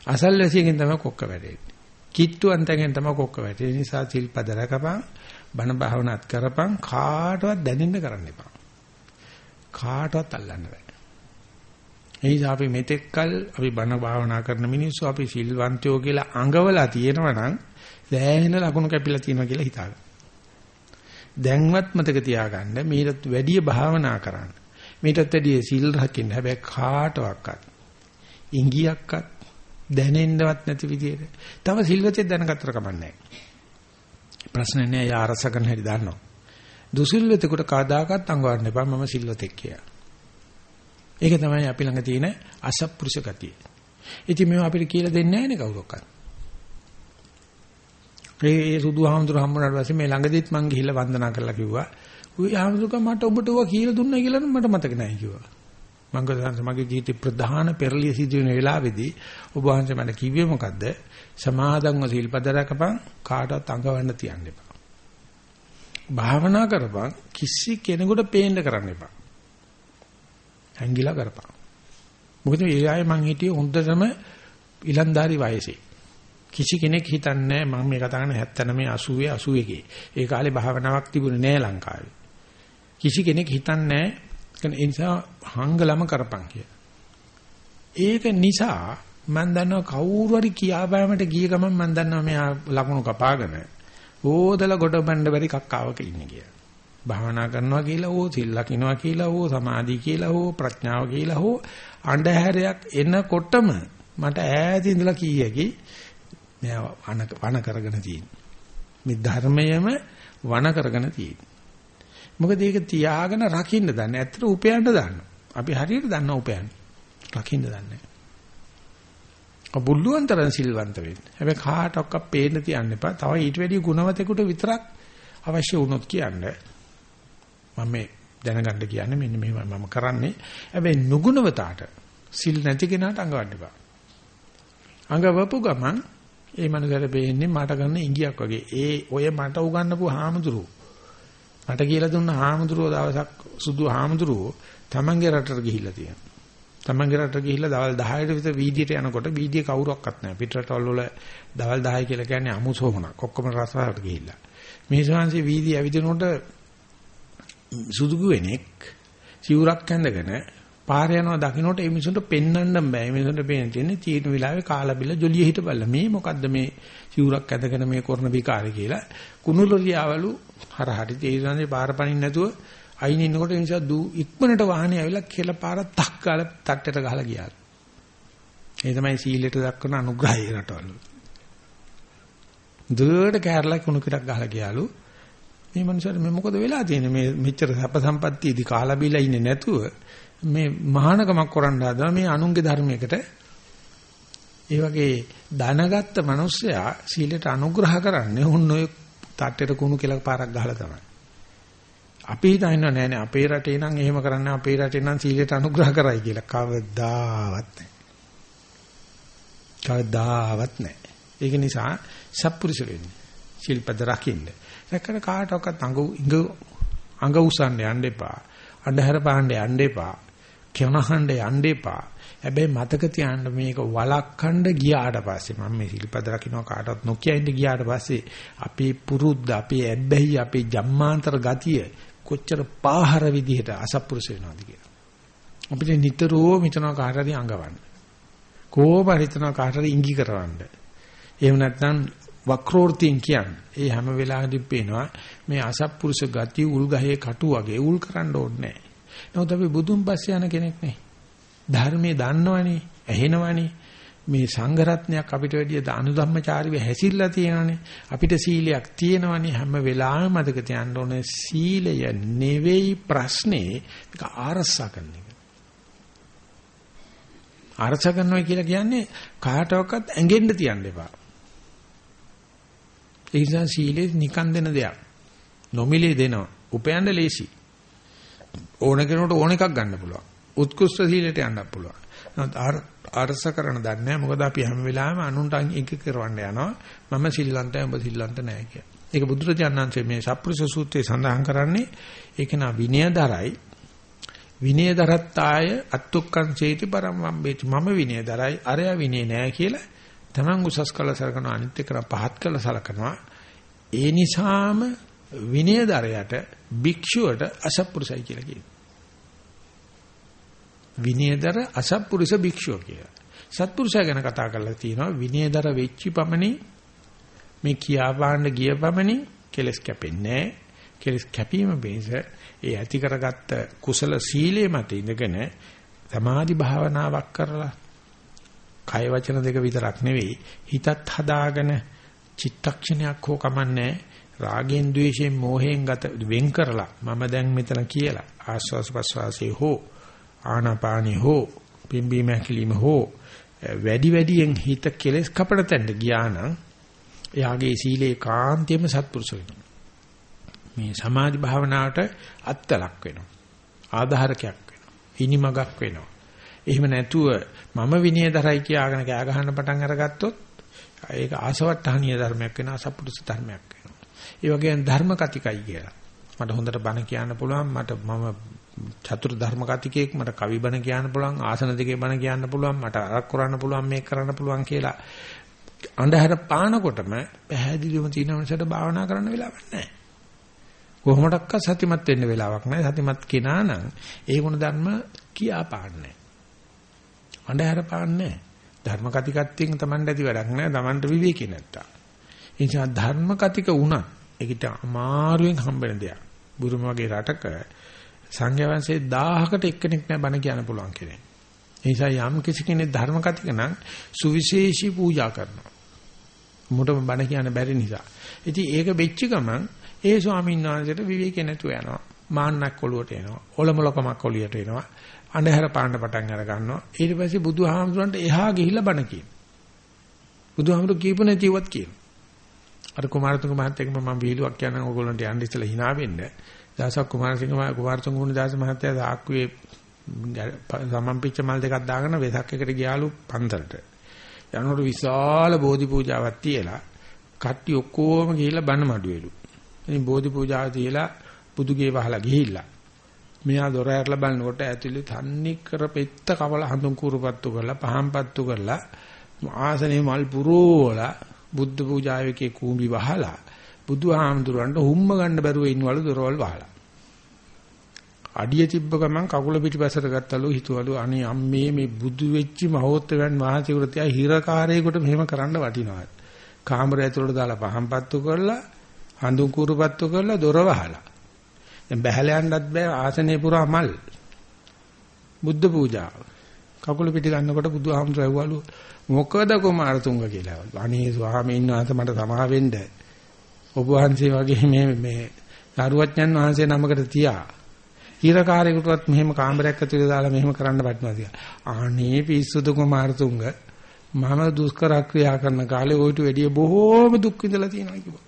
අසල්වැසියගෙන් තමයි කොක්ක වැටෙන්නේ. කිට්ටුවන්තගෙන් තමයි කොක්ක වැටෙන්නේ. ඒ නිසා සිල්පද රකපන්, බණ භාවනාත් කරපන් කාටවත් දැනෙන්න කරන්න එපා. කාටවත් අල්ලන්න බෑ. එනිසා අපි මෙතෙක්කල් අපි බණ භාවනා කරන මිනිස්සු අපි සිල්වන්තයෝ කියලා අඟවලා තියෙනවා නම් දැහැහෙන ලකුණු කැපිලා තියෙනවා කියලා හිතාගන්න. දැන්වත් මතක තියාගන්න මීට වැඩිය භාවනා කරන්න. මීටත් වැඩිය සිල් රකින්න. හැබැයි කාටවත් ඉංගියක්වත් දැනෙන්නවත් නැති විදියට. තව සිල්වතේ දැනගත්තර කමන්නේ ප්‍රශ්න නෑ යා අරස කරන හැටි දන්නවා. දුසිල්වතෙකුට කවදාකවත් අඟවන්න එපා මම සිල්වතෙක් කියලා. ඒක තමයි අපි ළඟ තියෙන අසත්පුරුෂ ගතිය. ඉතින් මේවා අපිට කියලා දෙන්නේ නැහැ නේ කවුරක්වත්. ඒ සුදු හාමුදුර හම්බුනාට පස්සේ මේ ළඟදිත් මං ගිහිල්ලා වන්දනා කරලා කිව්වා. "උයි හාමුදුරක මට ඔබට ඔවා කියලා දුන්නා කියලා නම් මට මතක නැහැ" කිව්වා. මං ගසන්ස මගේ ජීවිතේ ප්‍රධාන පෙරලිය සිදු වෙන වෙලාවේදී ඔබ වහන්සේ මට කිව්වේ මොකද්ද? සමාදන්ව සිල්පද රැකපන් කාටවත් අඟවන්න තියන්න එපා. භාවනා කරපන් කිසි කෙනෙකුට පේන්න කරන්න එපා. හැංගිලා කරපන්. මොකද ඒ ආයේ මං හිටියේ හොඳටම ඉලන්දාරි වයසේ. කිසි කෙනෙක් හිතන්නේ මම මේ කතා කරන 79 80 81. ඒ කාලේ භාවනාවක් තිබුණේ නෑ ලංකාවේ. කිසි කෙනෙක් හිතන්නේ ඒ නිසා හංගලම කරපන් කියලා. ඒක නිසා මම දන්නවා කවුරු හරි කියා බෑමට ගිය ගමන් මම දන්නවා මෙයා ලකුණු කපාගෙන ඕදල ගොඩ බණ්ඩ බැරි කක්කාවක ඉන්නේ කියලා. භාවනා කරනවා කියලා හෝ සිල් ලකිනවා කියලා හෝ සමාධි කියලා හෝ ප්‍රඥාව කියලා හෝ අන්ධහැරයක් එනකොටම මට ඈත ඉඳලා කීයකි මෙයා වන වන කරගෙන තියෙන්නේ. මේ ධර්මයම වන කරගෙන තියෙන්නේ. මොකද ඒක තියාගෙන රකින්න දන්නේ. ඇත්තට උපයන්න දන්නවා. අපි හරියට දන්නවා උපයන්න. රකින්න දන්නේ. අබුල්ලුවන්තරන් සිල්වන්ත වෙන්න. හැබැයි කාටවත් පේන්න තියන්න එපා. තව ඊට වැඩිය ගුණවතෙකුට විතරක් අවශ්‍ය වුණොත් කියන්න. මම මේ දැනගන්න කියන්නේ මෙන්න මෙහෙම මම කරන්නේ. හැබැයි නුගුණවතාට සිල් නැති කෙනාට අඟවන්න එපා. අඟවපු ගමන් ඒ මනසට පේන්නේ මට ගන්න ඉංගියක් වගේ. ඒ ඔය මට උගන්නපු හාමුදුරුවෝ මට කියලා දුන්න හාමුදුරුවෝ දවසක් සුදු හාමුදුරුවෝ තමන්ගේ රටට ගිහිල්ලා තියෙනවා. තමන්ගේ රටට ගිහිල්ලා දවල් 10ට විතර වීදියට යනකොට වීදියේ කවුරක්වත් නැහැ. පිටරටවල වල දවල් 10 කියලා කියන්නේ අමුසෝමනක්. ඔක්කොම රසාවට ගිහිල්ලා. මේ ශාන්සේ වීදිය ඇවිදිනකොට සුදුගු වෙනෙක් සිවුරක් ඇඳගෙන පාර යනවා දකින්නට ඒ මිනිසුන්ට පෙන්වන්න බෑ. මේ මිනිසුන්ට පේන තියෙන්නේ චීන විලාවේ කාලා බිල්ල ජොලිය හිටපල්ලා. මේ මොකද්ද මේ සිවුරක් ඇඳගෙන මේ කරන විකාරය කියලා. කුණුලොරියාවලු හරහට තේරෙන්නේ පාර පනින්න නැතුව අයින් ඉන්නකොට ඒ නිසා දූ ඉක්මනට වාහනේ ඇවිල්ලා කියලා පාර තක් කාලා තට්ටට ගහලා ගියා. ඒ තමයි සීලයට දක්වන අනුග්‍රහය රටවල. දුරට කෑරලා කුණු කිරක් ගහලා ගියාලු. මේ මනුස්සයාට මේ මොකද වෙලා තියෙන්නේ මේ මෙච්චර සැප සම්පත්තියදී කාලා බීලා ඉන්නේ නැතුව මේ මහානකමක් කරන්න හදනවා මේ අනුන්ගේ ධර්මයකට ඒ වගේ දැනගත්ත මිනිස්සයා සීලයට අනුග්‍රහ කරන්නේ උන් ඔය තට්ටේට කුණු කියලා පාරක් ගහලා තමයි. අපි හිතන්නේ නෑ නෑ අපේ රටේ නම් එහෙම කරන්නේ අපේ රටේ නම් සීලයට අනුග්‍රහ කරයි කියලා කවදාවත් නෑ. කවදාවත් නෑ. ඒක නිසා සත්පුරුෂ වෙන්නේ. ශිල්පද රකින්න. දැක්කම කාටවත් අඟ අඟ උසන්න යන්න එපා. අන්ධහර පාණ්ඩ යන්න එපා. කෙනහඬ යන්න එපා. හැබැයි මතක තියාගන්න මේක වලක්වන්න ගියාට පස්සේ මම මේ සිල්පද රකින්න කාටවත් නොකිය ඉන්න ගියාට පස්සේ අපේ පුරුද්ද අපේ ඇබ්බැහි අපේ ජම්මාන්තර ගතිය කොච්චර පාහර විදිහට අසත්පුරුෂ වෙනවද කියලා. අපිට නිතරම හිතනවා කාට හරි අඟවන්න. කොහොම හිතනවා කාට හරි ඉඟි කරවන්න. එහෙම නැත්නම් වක්‍රෝර්තියෙන් කියන්නේ. ඒ හැම වෙලාවෙදිම පේනවා මේ අසත්පුරුෂ ගතිය උල් ගහේ කටු වගේ උල් කරන්න ඕනේ නැහැ. නමුත් අපි බුදුන් පස්සේ යන කෙනෙක් නේ. ධර්මයේ දන්නවනේ, ඇහෙනවනේ. මේ සංඝ රත්නයක් අපිට වැඩිය අනුධම්මචාරිව හැසිරලා තියෙනවනේ. අපිට සීලයක් තියෙනවනේ. හැම වෙලාවෙම මතක තියාගන්න ඕනේ සීලය නෙවෙයි ප්‍රශ්නේ. ඒක ආරස්සා කරන එක. ආරක්ෂා කරනවා කියලා කියන්නේ කාටවත් ඇඟෙන්න තියන්න එපා. ඒ නිසා සීලේ නිකන් දෙන දෙයක්. නොමිලේ දෙනවා. උපයන්න ලේසි. ඕන කෙනෙකුට ඕන එකක් ගන්න පුළුවන්. උත්කෘෂ්ඨ සීලයට යන්න පුළුවන්. නමුත් අරස කරන දන්නේ නැහැ. මොකද අපි හැම වෙලාවෙම අනුන්ට එක කරවන්න යනවා. මම සිල්ලන්තයි ඔබ සිල්ලන්ත නැහැ කියලා. ඒක බුදුරජාණන් වහන්සේ මේ සප්පුරුෂ සූත්‍රයේ සඳහන් කරන්නේ ඒක නා විනයදරයි විනයදරත්තාය අත්තුක්කං චේති පරමම්බේති මම විනයදරයි අරයා විනය නෑ කියලා තමන් උසස් කළ සලකන අනිත් එක පහත් කළ සලකනවා ඒ නිසාම විනයදරයට භික්ෂුවට අසත්පුරුසයි කියලා කියනවා විනයදර අසත්පුරුෂ භික්ෂුව කියලා. සත්පුරුෂය ගැන කතා කරලා තියෙනවා විනයදර වෙච්චි පමණින් මේ කියා පාන්න ගිය පමණින් කෙලස් කැපෙන්නේ කෙලස් කැපීම බේස ඒ ඇති කරගත්ත කුසල සීලයේ මත ඉඳගෙන සමාධි භාවනාවක් කරලා කය වචන දෙක විතරක් නෙවෙයි හිතත් හදාගෙන චිත්තක්ෂණයක් හෝ කමන්නේ රාගෙන් ద్వේෂයෙන් මෝහයෙන් ගත වෙන් කරලා මම දැන් මෙතන කියලා ආස්වාස ප්‍රස්වාසයේ හෝ ආනාපානි හෝ පිම්බීම හැකිලිම හෝ වැඩි වැඩියෙන් හිත කෙලස් කපන තැනට ගියා නම් එයාගේ සීලේ කාන්තියම සත්පුරුෂ වෙනවා. මේ සමාධි භාවනාවට අත්තලක් වෙනවා. ආධාරකයක් වෙනවා. හිනිමගක් වෙනවා. එහෙම නැතුව මම විනයදරයි කියාගෙන කෑ ගහන්න පටන් අරගත්තොත් ඒක ආසවට්ටහනීය ධර්මයක් වෙනවා අසත්පුරුෂ ධර්මයක් වෙනවා. ඒ වගේම ධර්ම කතිකයි කියලා. මට හොඳට බණ කියන්න පුළුවන් මට මම චතුර් ධර්ම කතිකයෙක් මට කවි බණ කියන්න පුළුවන් ආසන දෙකේ බණ කියන්න පුළුවන් මට අරක් කරන්න පුළුවන් මේක කරන්න පුළුවන් කියලා අන්ධහර පානකොටම පැහැදිලිවම තියෙන මනසට භාවනා කරන්න වෙලාවක් නැහැ. කොහොමඩක්ක සතිමත් වෙන්න වෙලාවක් නැහැ. සතිමත් කෙනා නම් ඒ ගුණ ධර්ම කියා පාන්නේ. අන්ධහර පාන්නේ ධර්ම කතිකත්වයෙන් Tamanට ඇති වැඩක් නැහැ. Tamanට විවේකී නැත්තම්. ඒ නිසා ධර්ම කතික වුණත් ඒකට අමාරුවෙන් හම්බෙන දෙයක්. බුරුම වගේ රටක සංඝයා වහන්සේ 1000කට එක්කෙනෙක් නෑ බණ කියන්න පුළුවන් කෙනෙක්. ඒ නිසා යම් කිසි කෙනෙක් ධර්ම කතික නම් සුවිශේෂී පූජා කරනවා. මොටම බණ කියන්න බැරි නිසා. ඉතින් ඒක වෙච්ච ගමන් ඒ ස්වාමීන් වහන්සේට විවේකේ නැතුව යනවා. මාන්නක් ඔළුවට එනවා. ඔලමුලකමක් ඔලියට එනවා. අන්ධහර පාන්න පටන් අර ගන්නවා. ඊට පස්සේ බුදුහාමුදුරන්ට එහා ගිහිල්ලා බණ කියනවා. බුදුහාමුදුරු කියපු නැතිවත් කියනවා. අර කුමාරතුංග මහත්තයාගෙන් මම විහිළුවක් කියනවා ඕගොල්ලන්ට යන්න ඉස්සලා hina වෙන්න. දාසක් කුමාරසිංහ කුමාරතුංග මුනි දාස මහත්තයා සාක්කුවේ සමම්පිච්ච මල් දෙකක් දාගෙන වෙසක් එකට ගියාලු පන්තරට. යනකොට විශාල බෝධි පූජාවක් තියලා කට්ටි ඔක්කොම ගිහිල්ලා බණ මඩුවෙලු. ඉතින් බෝධි පූජාව තියලා බුදුගේ වහලා ගිහිල්ලා මෙයා දොර ඇරලා බලනකොට ඇතුලේ තන්නේ කර පෙත්ත කවල හඳුන් කුරුපත්තු කරලා පහම්පත්තු කරලා ආසනේ මල් පුරෝලා බුද්ධ පූජාවකේ කූඹි වහලා බුදුහාමුදුරන්ට හුම්ම ගන්න බැරුව ඉන්නවලු දොරවල් වහලා. අඩිය තිබ්බ ගමන් කකුල පිටිපස්සට ගත්තලු හිතුවලු අනේ අම්මේ මේ බුදු වෙච්චි මහෝත්තමයන් වහන්සේකට තියා හිරකාරයෙකුට මෙහෙම කරන්න වටිනවා. කාමරය ඇතුළට දාලා පහම්පත්තු කරලා හඳුන් කුරුපත්තු කරලා දොර වහලා. දැන් බැහැලා යන්නත් බෑ ආසනේ පුරා මල්. බුද්ධ පූජාව. කකුල පිටි ගන්නකොට බුදුහාමුදුර ඇහුවලු මොකද කුමාරතුංග කියලා. අනේ ස්වාමීන් වහන්සේ මට සමා වෙන්න. ඔබ වහන්සේ වගේ මේ මේ සාරුවත්යන් වහන්සේ නමකට තියා හිරකාරයෙකුටවත් මෙහෙම කාමරයක් ඇතුලේ දාලා මෙහෙම කරන්න වටිනවා කියලා. අනේ පිස්සුද කුමාරතුංග මම දුෂ්කර ක්‍රියා කරන කාලේ ඔයිට වැඩිය බොහෝම දුක් විඳලා තියෙනවා කිව්වා.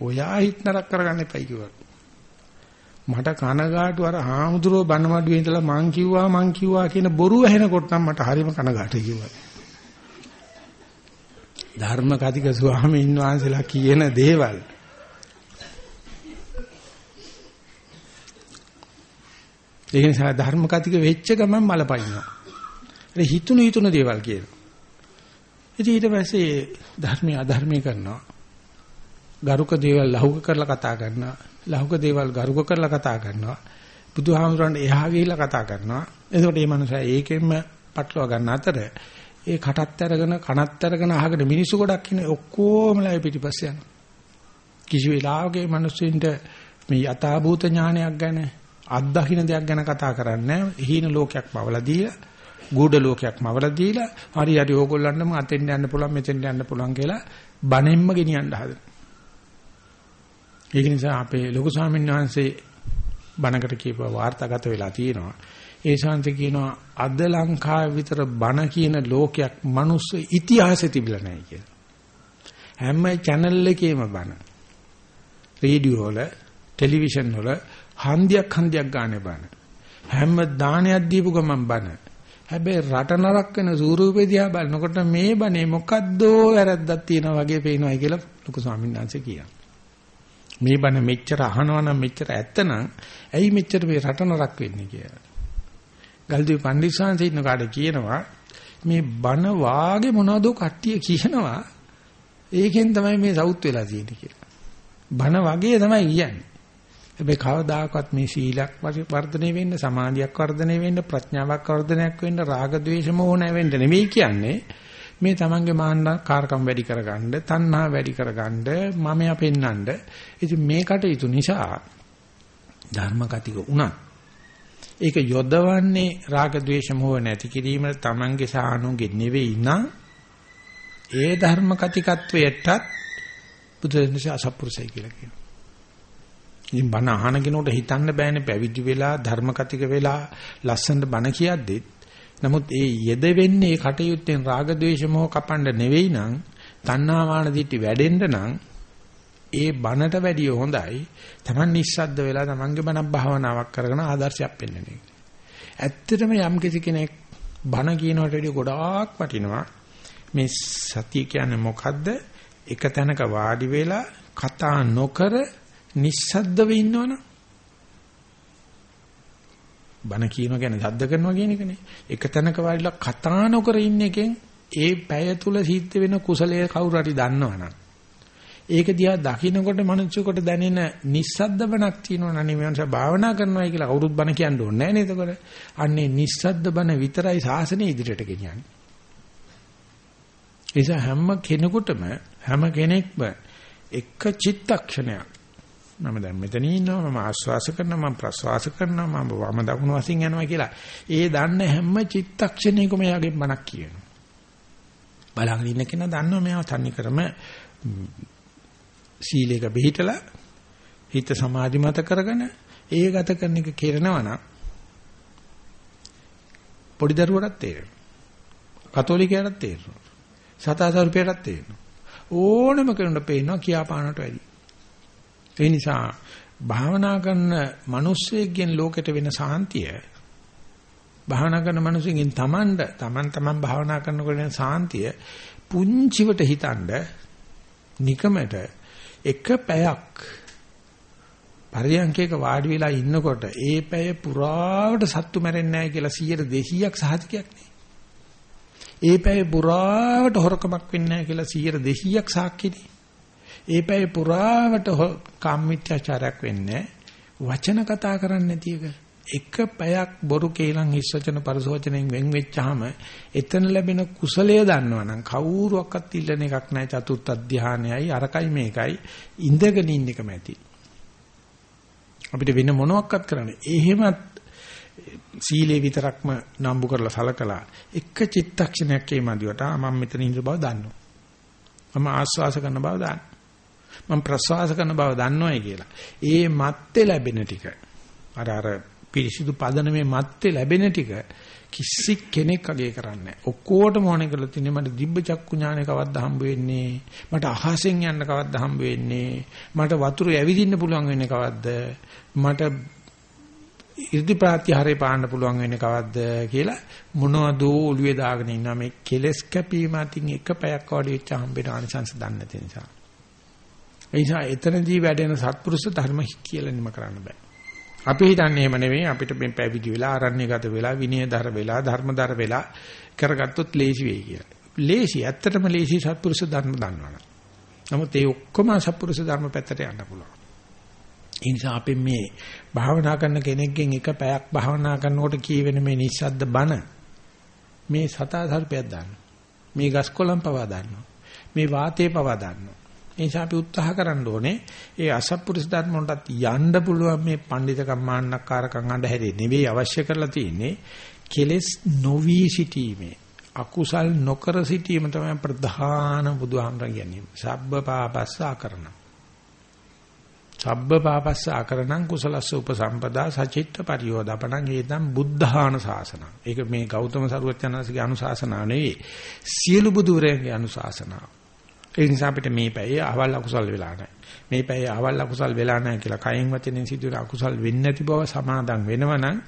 ඔයා හිත නරක කරගන්න එපයි කිව්වා. මට කනගාටු අර හාමුදුරුව බණමඩුවේ ඉඳලා මං කිව්වා මං කිව්වා කියන බොරුව ඇහෙනකොට නම් මට හරිම කනගාටුයි කිව්වා. ධර්ම කතික ස්වාමීන් වහන්සේලා කියන දේවල් ඒක නිසා ධර්ම කතික වෙච්ච ගමන් මලපයින්නවා. ඒ හිතුණු හිතුණු දේවල් කියනවා. ඉතින් ඊට පස්සේ ධර්මීය අධර්මීය කරනවා. ගරුක දේවල් ලහුක කරලා කතා කරනවා. ලහුක දේවල් ගරුක කරලා කතා කරනවා. බුදුහාමුදුරන්ට එහා ගිහිල්ලා කතා කරනවා. එතකොට මේ මනුස්සයා ඒකෙන්ම පටලවා ගන්න අතර ඒ කටත් අරගෙන කනත් අරගෙන අහගෙන මිනිස්සු ගොඩක් ඉන්නේ ඔක්කොමලා පිටිපස්සේ යනවා. කිසි වෙලාවක මිනිස්සුන්ට මේ යථාභූත ඥානයක් ගැන අත්දකින්න දෙයක් ගැන කතා කරන්නේ හීන ලෝකයක් මවලා දීලා ගුඩ ලෝකයක් මවලා දීලා හරි හරි ඕගොල්ලන්ටම අතෙන් යන්න පුළුවන් මෙතෙන් යන්න පුළුවන් කියලා බණෙන්ම ගෙනියන්න හදන. ඒක නිසා අපේ ලොකු ස්වාමීන් වහන්සේ බණකට කියපුව වාර්තාගත වෙලා තියෙනවා. ඒ ශාන්ති කියනවා අද ලංකාවේ විතර බණ කියන ලෝකයක් මනුස්ස ඉතිහාසෙ තිබිලා නැහැ කියලා. හැම channel එකේම බන. රේඩියෝ වල, ටෙලිවිෂන් වල හන්දියක් හන්දියක් ගානේ බන. හැම දානයක් දීපු ගමන් බන. හැබැයි රට නරක වෙන ස්වරූපේ දිහා බලනකොට මේ බනේ මොකද්දෝ වැරද්දක් තියෙනවා වගේ පේනවායි කියලා ලොකු ස්වාමීන් වහන්සේ කියනවා. මේ බන මෙච්චර අහනවා නම් මෙච්චර ඇත්තනම් ඇයි මෙච්චර මේ රට නරක වෙන්නේ කියලා. ගල්දිව පණ්ඩිතසාංශ ඉන්න කාට කියනවා මේ බන වාගේ මොනවදෝ කට්ටිය කියනවා ඒකෙන් තමයි මේ සවුත් වෙලා තියෙන්නේ කියලා. බන වගේ තමයි කියන්නේ. හැබැයි කවදාකවත් මේ සීලයක් වර්ධනය වෙන්න, සමාධියක් වර්ධනය වෙන්න, ප්‍රඥාවක් වර්ධනයක් වෙන්න, රාග ద్వේෂ මොහොන වෙන්න නෙමෙයි කියන්නේ. මේ තමන්ගේ මාන්න කාර්කම් වැඩි කරගන්න, තණ්හා වැඩි කරගන්න, මමයා පෙන්නඳ. ඉතින් මේකට යුතු නිසා ධර්ම කතික උනත් ඒක යොදවන්නේ රාග ద్వේෂ මොහ නැති කිරීම තමන්ගේ සානුගේ නෙවෙයි නම් ඒ ධර්ම කතිකත්වයටත් බුදුරජාණන් වහන්සේ අසප්පුරුසයි කියලා කියනවා. ඉතින් බණ අහන කෙනෙකුට හිතන්න බෑනේ පැවිදි වෙලා ධර්ම කතික වෙලා ලස්සනට බණ කියද්දිත් නමුත් ඒ යෙද වෙන්නේ ඒ කටයුත්තෙන් රාග ద్వේෂ මොහ කපන්න නෙවෙයි නම් තණ්හා මාන දිටි වැඩෙන්න නම් ඒ බණට වැඩිය හොඳයි Taman නිස්සද්ද වෙලා Tamanගේ බණක් භාවනාවක් කරගෙන ආදර්ශයක් පෙන්වන එක. ඇත්තටම යම් කිසි කෙනෙක් බණ කියනවට වැඩිය ගොඩාක් වටිනවා මේ සතිය කියන්නේ මොකද්ද? එක තැනක වාඩි වෙලා කතා නොකර නිස්සද්දව ඉන්නවනම් බණ කියනවා කියන්නේ සද්ද කරනවා කියන එකනේ. එක තැනක වාඩිලා කතා නොකර ඉන්න එකෙන් ඒ පැය තුල සිද්ධ වෙන කුසලයේ කවුරු හරි දන්නවනම් ඒක දිහා දකින්නකොට මනුස්සයෙකුට දැනෙන නිස්සද්ද බණක් තියෙනවා නේ මනස භාවනා කරනවායි කියලා කවුරුත් බණ කියන්න ඕනේ නැහැ නේද එතකොට. අන්නේ නිස්සද්ද බණ විතරයි සාසනය ඉදිරියට ගෙනියන්නේ. නිසා හැම කෙනෙකුටම හැම කෙනෙක්ම එක චිත්තක්ෂණයක් මම දැන් මෙතන ඉන්නවා මම ආස්වාස කරනවා මම ප්‍රස්වාස කරනවා මම වම දකුණු වශයෙන් යනවා කියලා. ඒ දන්න හැම චිත්තක්ෂණයකම යාගේ මනක් කියනවා. බලාගෙන ඉන්න කෙනා දන්නවා මෙයා තනි කරම සීලයක පිළිහිටලා හිත සමාධිමත කරගෙන ඒ ගත කරන එක කෙරනවා නම් පොඩි දරුවටත් තේරෙනවා. කතෝලිකයටත් තේරෙනවා. සතාසරුපයටත් තේරෙනවා. ඕනම කෙනෙකුට පේනවා කියාපානට වැඩි. ඒ නිසා භාවනා කරන මිනිස්සෙක්ගෙන් ලෝකෙට වෙන සාන්තිය භාවනා කරන මිනිස්සුන්ගෙන් තමන්ට තමන් තමන් භාවනා කරනකොට වෙන සාන්තිය පුංචිවට හිතනද නිකමට එක පැයක් පරියන්කේක වාඩි වෙලා ඉන්නකොට ඒ පැය පුරාවට සත්තු මැරෙන්නේ නැහැ කියලා 100 200ක් සහතිකයක් නේ. ඒ පැය පුරාවට හොරකමක් වෙන්නේ නැහැ කියලා 100 200ක් සාක්ෂිනේ. ඒ පැය පුරාවට කාමීත්‍යාචාරයක් වෙන්නේ වචන කතා කරන්නේ නැති එක. එක පැයක් බොරු කේලම් හිස්සචන පරිසෝචනෙන් වෙන් වෙච්චාම එතන ලැබෙන කුසලය දන්නවනම් කවුරුවක්වත් ඉල්ලන එකක් නැහැ චතුර්ථ අධ්‍යානයයි අරකයි මේකයි ඉඳගෙන ඉන්න එකම ඇති. අපිට වෙන මොනවත් කරන්න. එහෙමත් සීලේ විතරක්ම නම්බු කරලා සලකලා එක චිත්තක්ෂණයක් ඒ මදිවට මම මෙතන ඉන්න බව දන්නවා. මම ආස්වාස කරන බව දන්නවා. මම ප්‍රසවාස කරන බව දන්නවයි කියලා. ඒ මත්තේ ලැබෙන ටික අර අර පිරිසිදු පදනමේ මත්තේ ලැබෙන ටික කිසි කෙනෙක් අගේ කරන්නේ නැහැ. ඔක්කොටම ඕනේ කරලා තින්නේ මට දිබ්බ චක්කු ඥානය කවද්ද හම්බ වෙන්නේ? මට අහසෙන් යන්න කවද්ද හම්බ වෙන්නේ? මට වතුර ඇවිදින්න පුළුවන් වෙන්නේ කවද්ද? මට ඉර්ධි ප්‍රාත්‍යහාරේ පාන්න පුළුවන් වෙන්නේ කවද්ද කියලා මොනවද ඔළුවේ දාගෙන ඉන්නා මේ කෙලස් කැපීම අතින් එක පැයක් වඩ වෙච්ච හම්බෙන ආනිසංස දන්නේ නැති නිසා. ඒ නිසා එතනදී වැඩෙන සත්පුරුෂ ධර්ම කියලා නිම කරන්න බෑ. අපි හිතන්නේ එහෙම නෙවෙයි අපිට මේ පැවිදි වෙලා ආරණ්‍යගත වෙලා විනයදර වෙලා ධර්මදර වෙලා කරගත්තොත් ලේසි වෙයි කියලා. ලේසි ඇත්තටම ලේසි සත්පුරුෂ ධර්ම දන්නවනේ. නමුත් ඒ ඔක්කොම සත්පුරුෂ ධර්ම පැත්තට යන්න පුළුවන්. ඒ නිසා අපි මේ භාවනා කරන කෙනෙක්ගෙන් එක පැයක් භාවනා කරනකොට කියවෙන මේ නිස්සද්ද බණ මේ සතා සර්පයක් දාන්න. මේ ගස්කොලන් පවා දාන්නවා. මේ වාතේ පවා දාන්නවා. ඒ නිසා අපි උත්සාහ කරන්න ඕනේ ඒ අසත්පුරුෂ ධර්ම වලටත් යන්න පුළුවන් මේ පඬිතකම් මාන්නක්කාරකම් අඳහැරේ නෙවෙයි අවශ්‍ය කරලා තියෙන්නේ කෙලස් නොවි සිටීමේ අකුසල් නොකර සිටීම තමයි ප්‍රධාන බුදුහාමර කියන්නේ. සබ්බ පාපස්ස ආකරණ සබ්බ පාපස්ස ආකරණං කුසලස්ස උපසම්පදා සචිත්ත පරියෝදපණං හේතම් බුද්ධාන ශාසනං ඒක මේ ගෞතම සරුවචනන්සේගේ අනුශාසනාව නෙවෙයි. සියලු බුදුරයන්ගේ අනුශාසනාව. ඒ නිසා අපිට මේ පැයේ අහවල් අකුසල් වෙලා නැහැ. මේ පැයේ අහවල් අකුසල් වෙලා නැහැ කියලා කයෙන් වචනෙන් සිදුවන අකුසල් වෙන්නේ නැති බව සමාදම් වෙනවනම්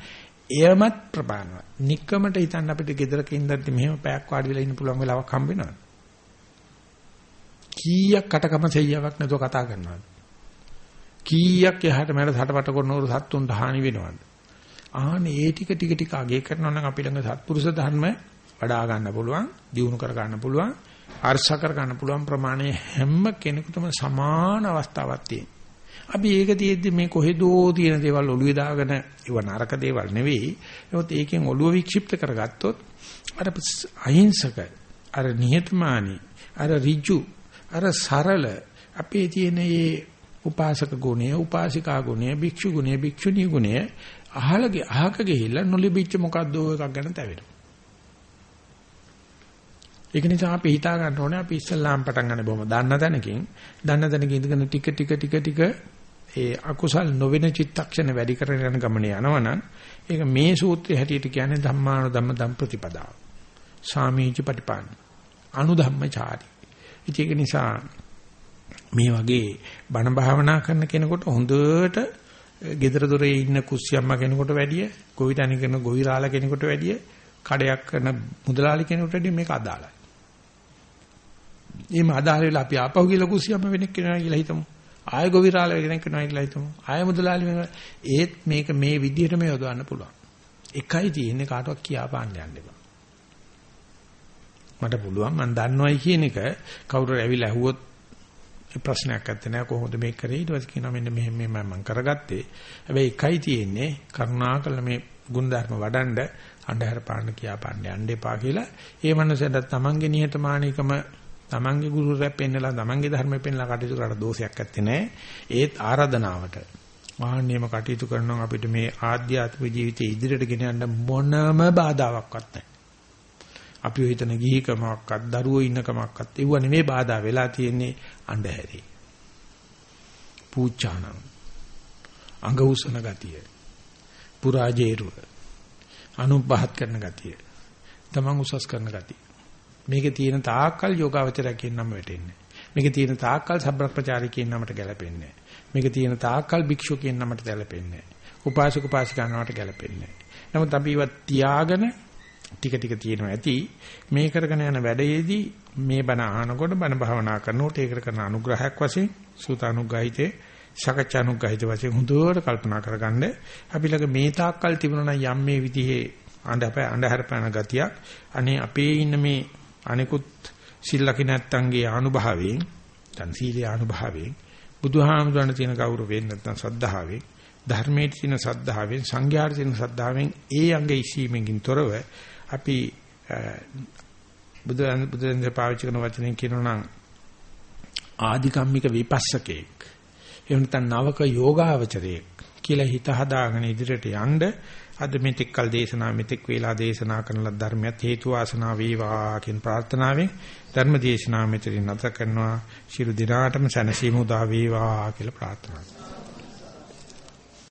එයමත් ප්‍රබානවා. নিকකමට හිතන්න අපිට ගෙදරක ඉඳද්දි මෙහෙම පැයක් වාඩි වෙලා ඉන්න පුළුවන් වෙලාවක් හම්බ වෙනවද? කීයක් කටකම සෙයියාවක් නැතුව කතා කරනවද? කීයක් එහාට මෙහාට සටපට කරනවරු සත්තුන්ට හානි වෙනවද? ආනේ ඒ ටික ටික ටික අගේ කරනවා නම් අපි ළඟ සත්පුරුෂ ධර්ම වඩා ගන්න පුළුවන්, දියුණු කර ගන්න පුළුවන්, අර්ශ කර ගන්න පුළුවන් ප්‍රමාණය හැම කෙනෙකුටම සමාන අවස්ථාවක් තියෙනවා. අපි ඒක තියෙද්දි මේ කොහෙදෝ තියෙන දේවල් ඔළුවේ දාගෙන ඒව නරක දේවල් නෙවෙයි. නමුත් ඒකෙන් ඔළුව වික්ෂිප්ත කරගත්තොත් අර අහිංසක, අර නිහතමානී, අර ඍජු, අර සරල අපේ තියෙන මේ උපාසක ගුණය, උපාසිකා ගුණය, භික්ෂු ගුණය, භික්ෂුණී ගුණය අහලගේ අහක ගිහිල්ලා නොලිබිච්ච මොකද්ද එකක් ගැන තැවෙනවා. ඒක නිසා අපි හිතා ගන්න ඕනේ අපි ඉස්සල්ලාම් පටන් ගන්න බොහොම දන්න තැනකින් දන්න තැනක ඉඳගෙන ටික ටික ටික ටික ඒ අකුසල් නොවන චිත්තක්ෂණ වැඩි කරගෙන යන ගමනේ යනවනම් ඒක මේ සූත්‍රයේ හැටියට කියන්නේ ධම්මාන ධම්ම ධම් ප්‍රතිපදාව. සාමීච පටිපාන. අනුධම්මචාරි. ඒක නිසා මේ වගේ බණ භාවනා කරන කෙනෙකුට හොඳට gedara dore ඉන්න කුස්සියම්මා කෙනෙකුට වැඩිය, ගොවිතැන කරන ගොවිරාල කෙනෙකුට වැඩිය, කඩයක් කරන මුදලාලි කෙනෙකුට වැඩිය මේක අදාළයි. එහෙම අදාළ වෙලා අපි ආපහු ගිහලා කුස්සියම්මා වෙනෙක් වෙනවා කියලා හිතමු. ආය ගොවිරාල කෙනෙක් වෙනවා කියලා හිතමු. ආය මුදලාලි ඒත් මේක මේ විදිහටම යොදවන්න පුළුවන්. එකයි තියෙන්නේ කාටවත් කියා පාන්න යන්න එපා. මට පුළුවන් මම දන්නවයි කියන එක කවුරු ඇවිල්ලා ඇහුවොත් ප්‍රශ්නයක් නැත්තේ නෑ කොහොමද මේක කරේ ඊට පස්සේ කියනවා මෙන්න මෙහෙම මෙහෙම මම කරගත්තේ හැබැයි එකයි තියෙන්නේ කරුණාකර මේ ගුණධර්ම වඩන්ඩ අන්ධහර පාන්න කියා පාන්න යන්න එපා කියලා ඒ මනුස්සයාට තමන්ගේ නිහතමානීකම තමන්ගේ ගුරුවරයා පෙන්නලා තමන්ගේ ධර්මය පෙන්නලා කටයුතු කරලා දෝෂයක් නැත්තේ නෑ ඒත් ආරාධනාවට මහන්නේම කටයුතු කරනවා අපිට මේ ආධ්‍යාත්මික ජීවිතයේ ඉදිරියට ගෙන යන්න මොනම බාධාවක්වත් නැහැ අපි හිතන ගිහිකමක්වත් දරුවෝ ඉන්නකමක්වත් ඒව නෙමෙයි බාධා වෙලා තියෙන්නේ අන්ධහැරි. පූචාන අංග උසන ගතිය. පුරාජේරුව. අනුපහත් කරන ගතිය. තමන් උසස් කරන ගතිය. මේකේ තියෙන තාක්කල් යෝගාවචරය කියන නම වැටෙන්නේ. මේකේ තියෙන තාක්කල් සබ්‍රක්‍පචාරී කියන නමට ගැලපෙන්නේ මේකේ තියෙන තාක්කල් භික්ෂු කියන නමට ගැලපෙන්නේ උපාසක උපාසිකා නමට ගැලපෙන්නේ නමුත් අපි ඒවත් තියාගෙන ටික ටික තියෙනවා ඇති. මේ කරගෙන යන වැඩේදී මේ බණ අහනකොට බණ භාවනා කරනකොට ඒකට කරන අනුග්‍රහයක් වශයෙන් සූතානුග්‍රහිතේ සකච්ඡානුග්‍රහිත වශයෙන් හොඳට කල්පනා කරගන්න. අපි ළඟ මේ තාක්කල් තිබුණා නම් යම් මේ විදිහේ අඬප අඬහැර පැන ගතියක් අනේ අපේ ඉන්න මේ අනිකුත් සිල්ලකි නැත්තන්ගේ අනුභවයෙන් දැන් සීලේ අනුභවයෙන් බුදුහාමුදුරණ තියෙන ගෞරවයෙන් නැත්නම් සද්ධාවෙන් ධර්මයේ තියෙන සද්ධාවෙන් සංඝයාට තියෙන සද්ධාවෙන් ඒ අංගෙ ඉසීමකින් තොරව අපි බුදුන් බුදුන් පාවිච්චි කරන වචනෙන් කියනවා නම් ආධිකම්මික විපස්සකෙක් එහෙම නැත්නම් නවක යෝගාවචරයෙක් කියලා හිත හදාගෙන ඉදිරියට යන්න අද මෙතෙක් කල් දේශනා මෙතෙක් වේලා දේශනා කරන ලද ධර්මයත් හේතු වාසනා වේවා කියන ප්‍රාර්ථනාවෙන් ධර්ම දේශනා මෙතනින් නැත කරනවා. ශිරු දිනාටම සැනසීම උදා වේවා කියලා ප්‍රාර්ථනා කරනවා.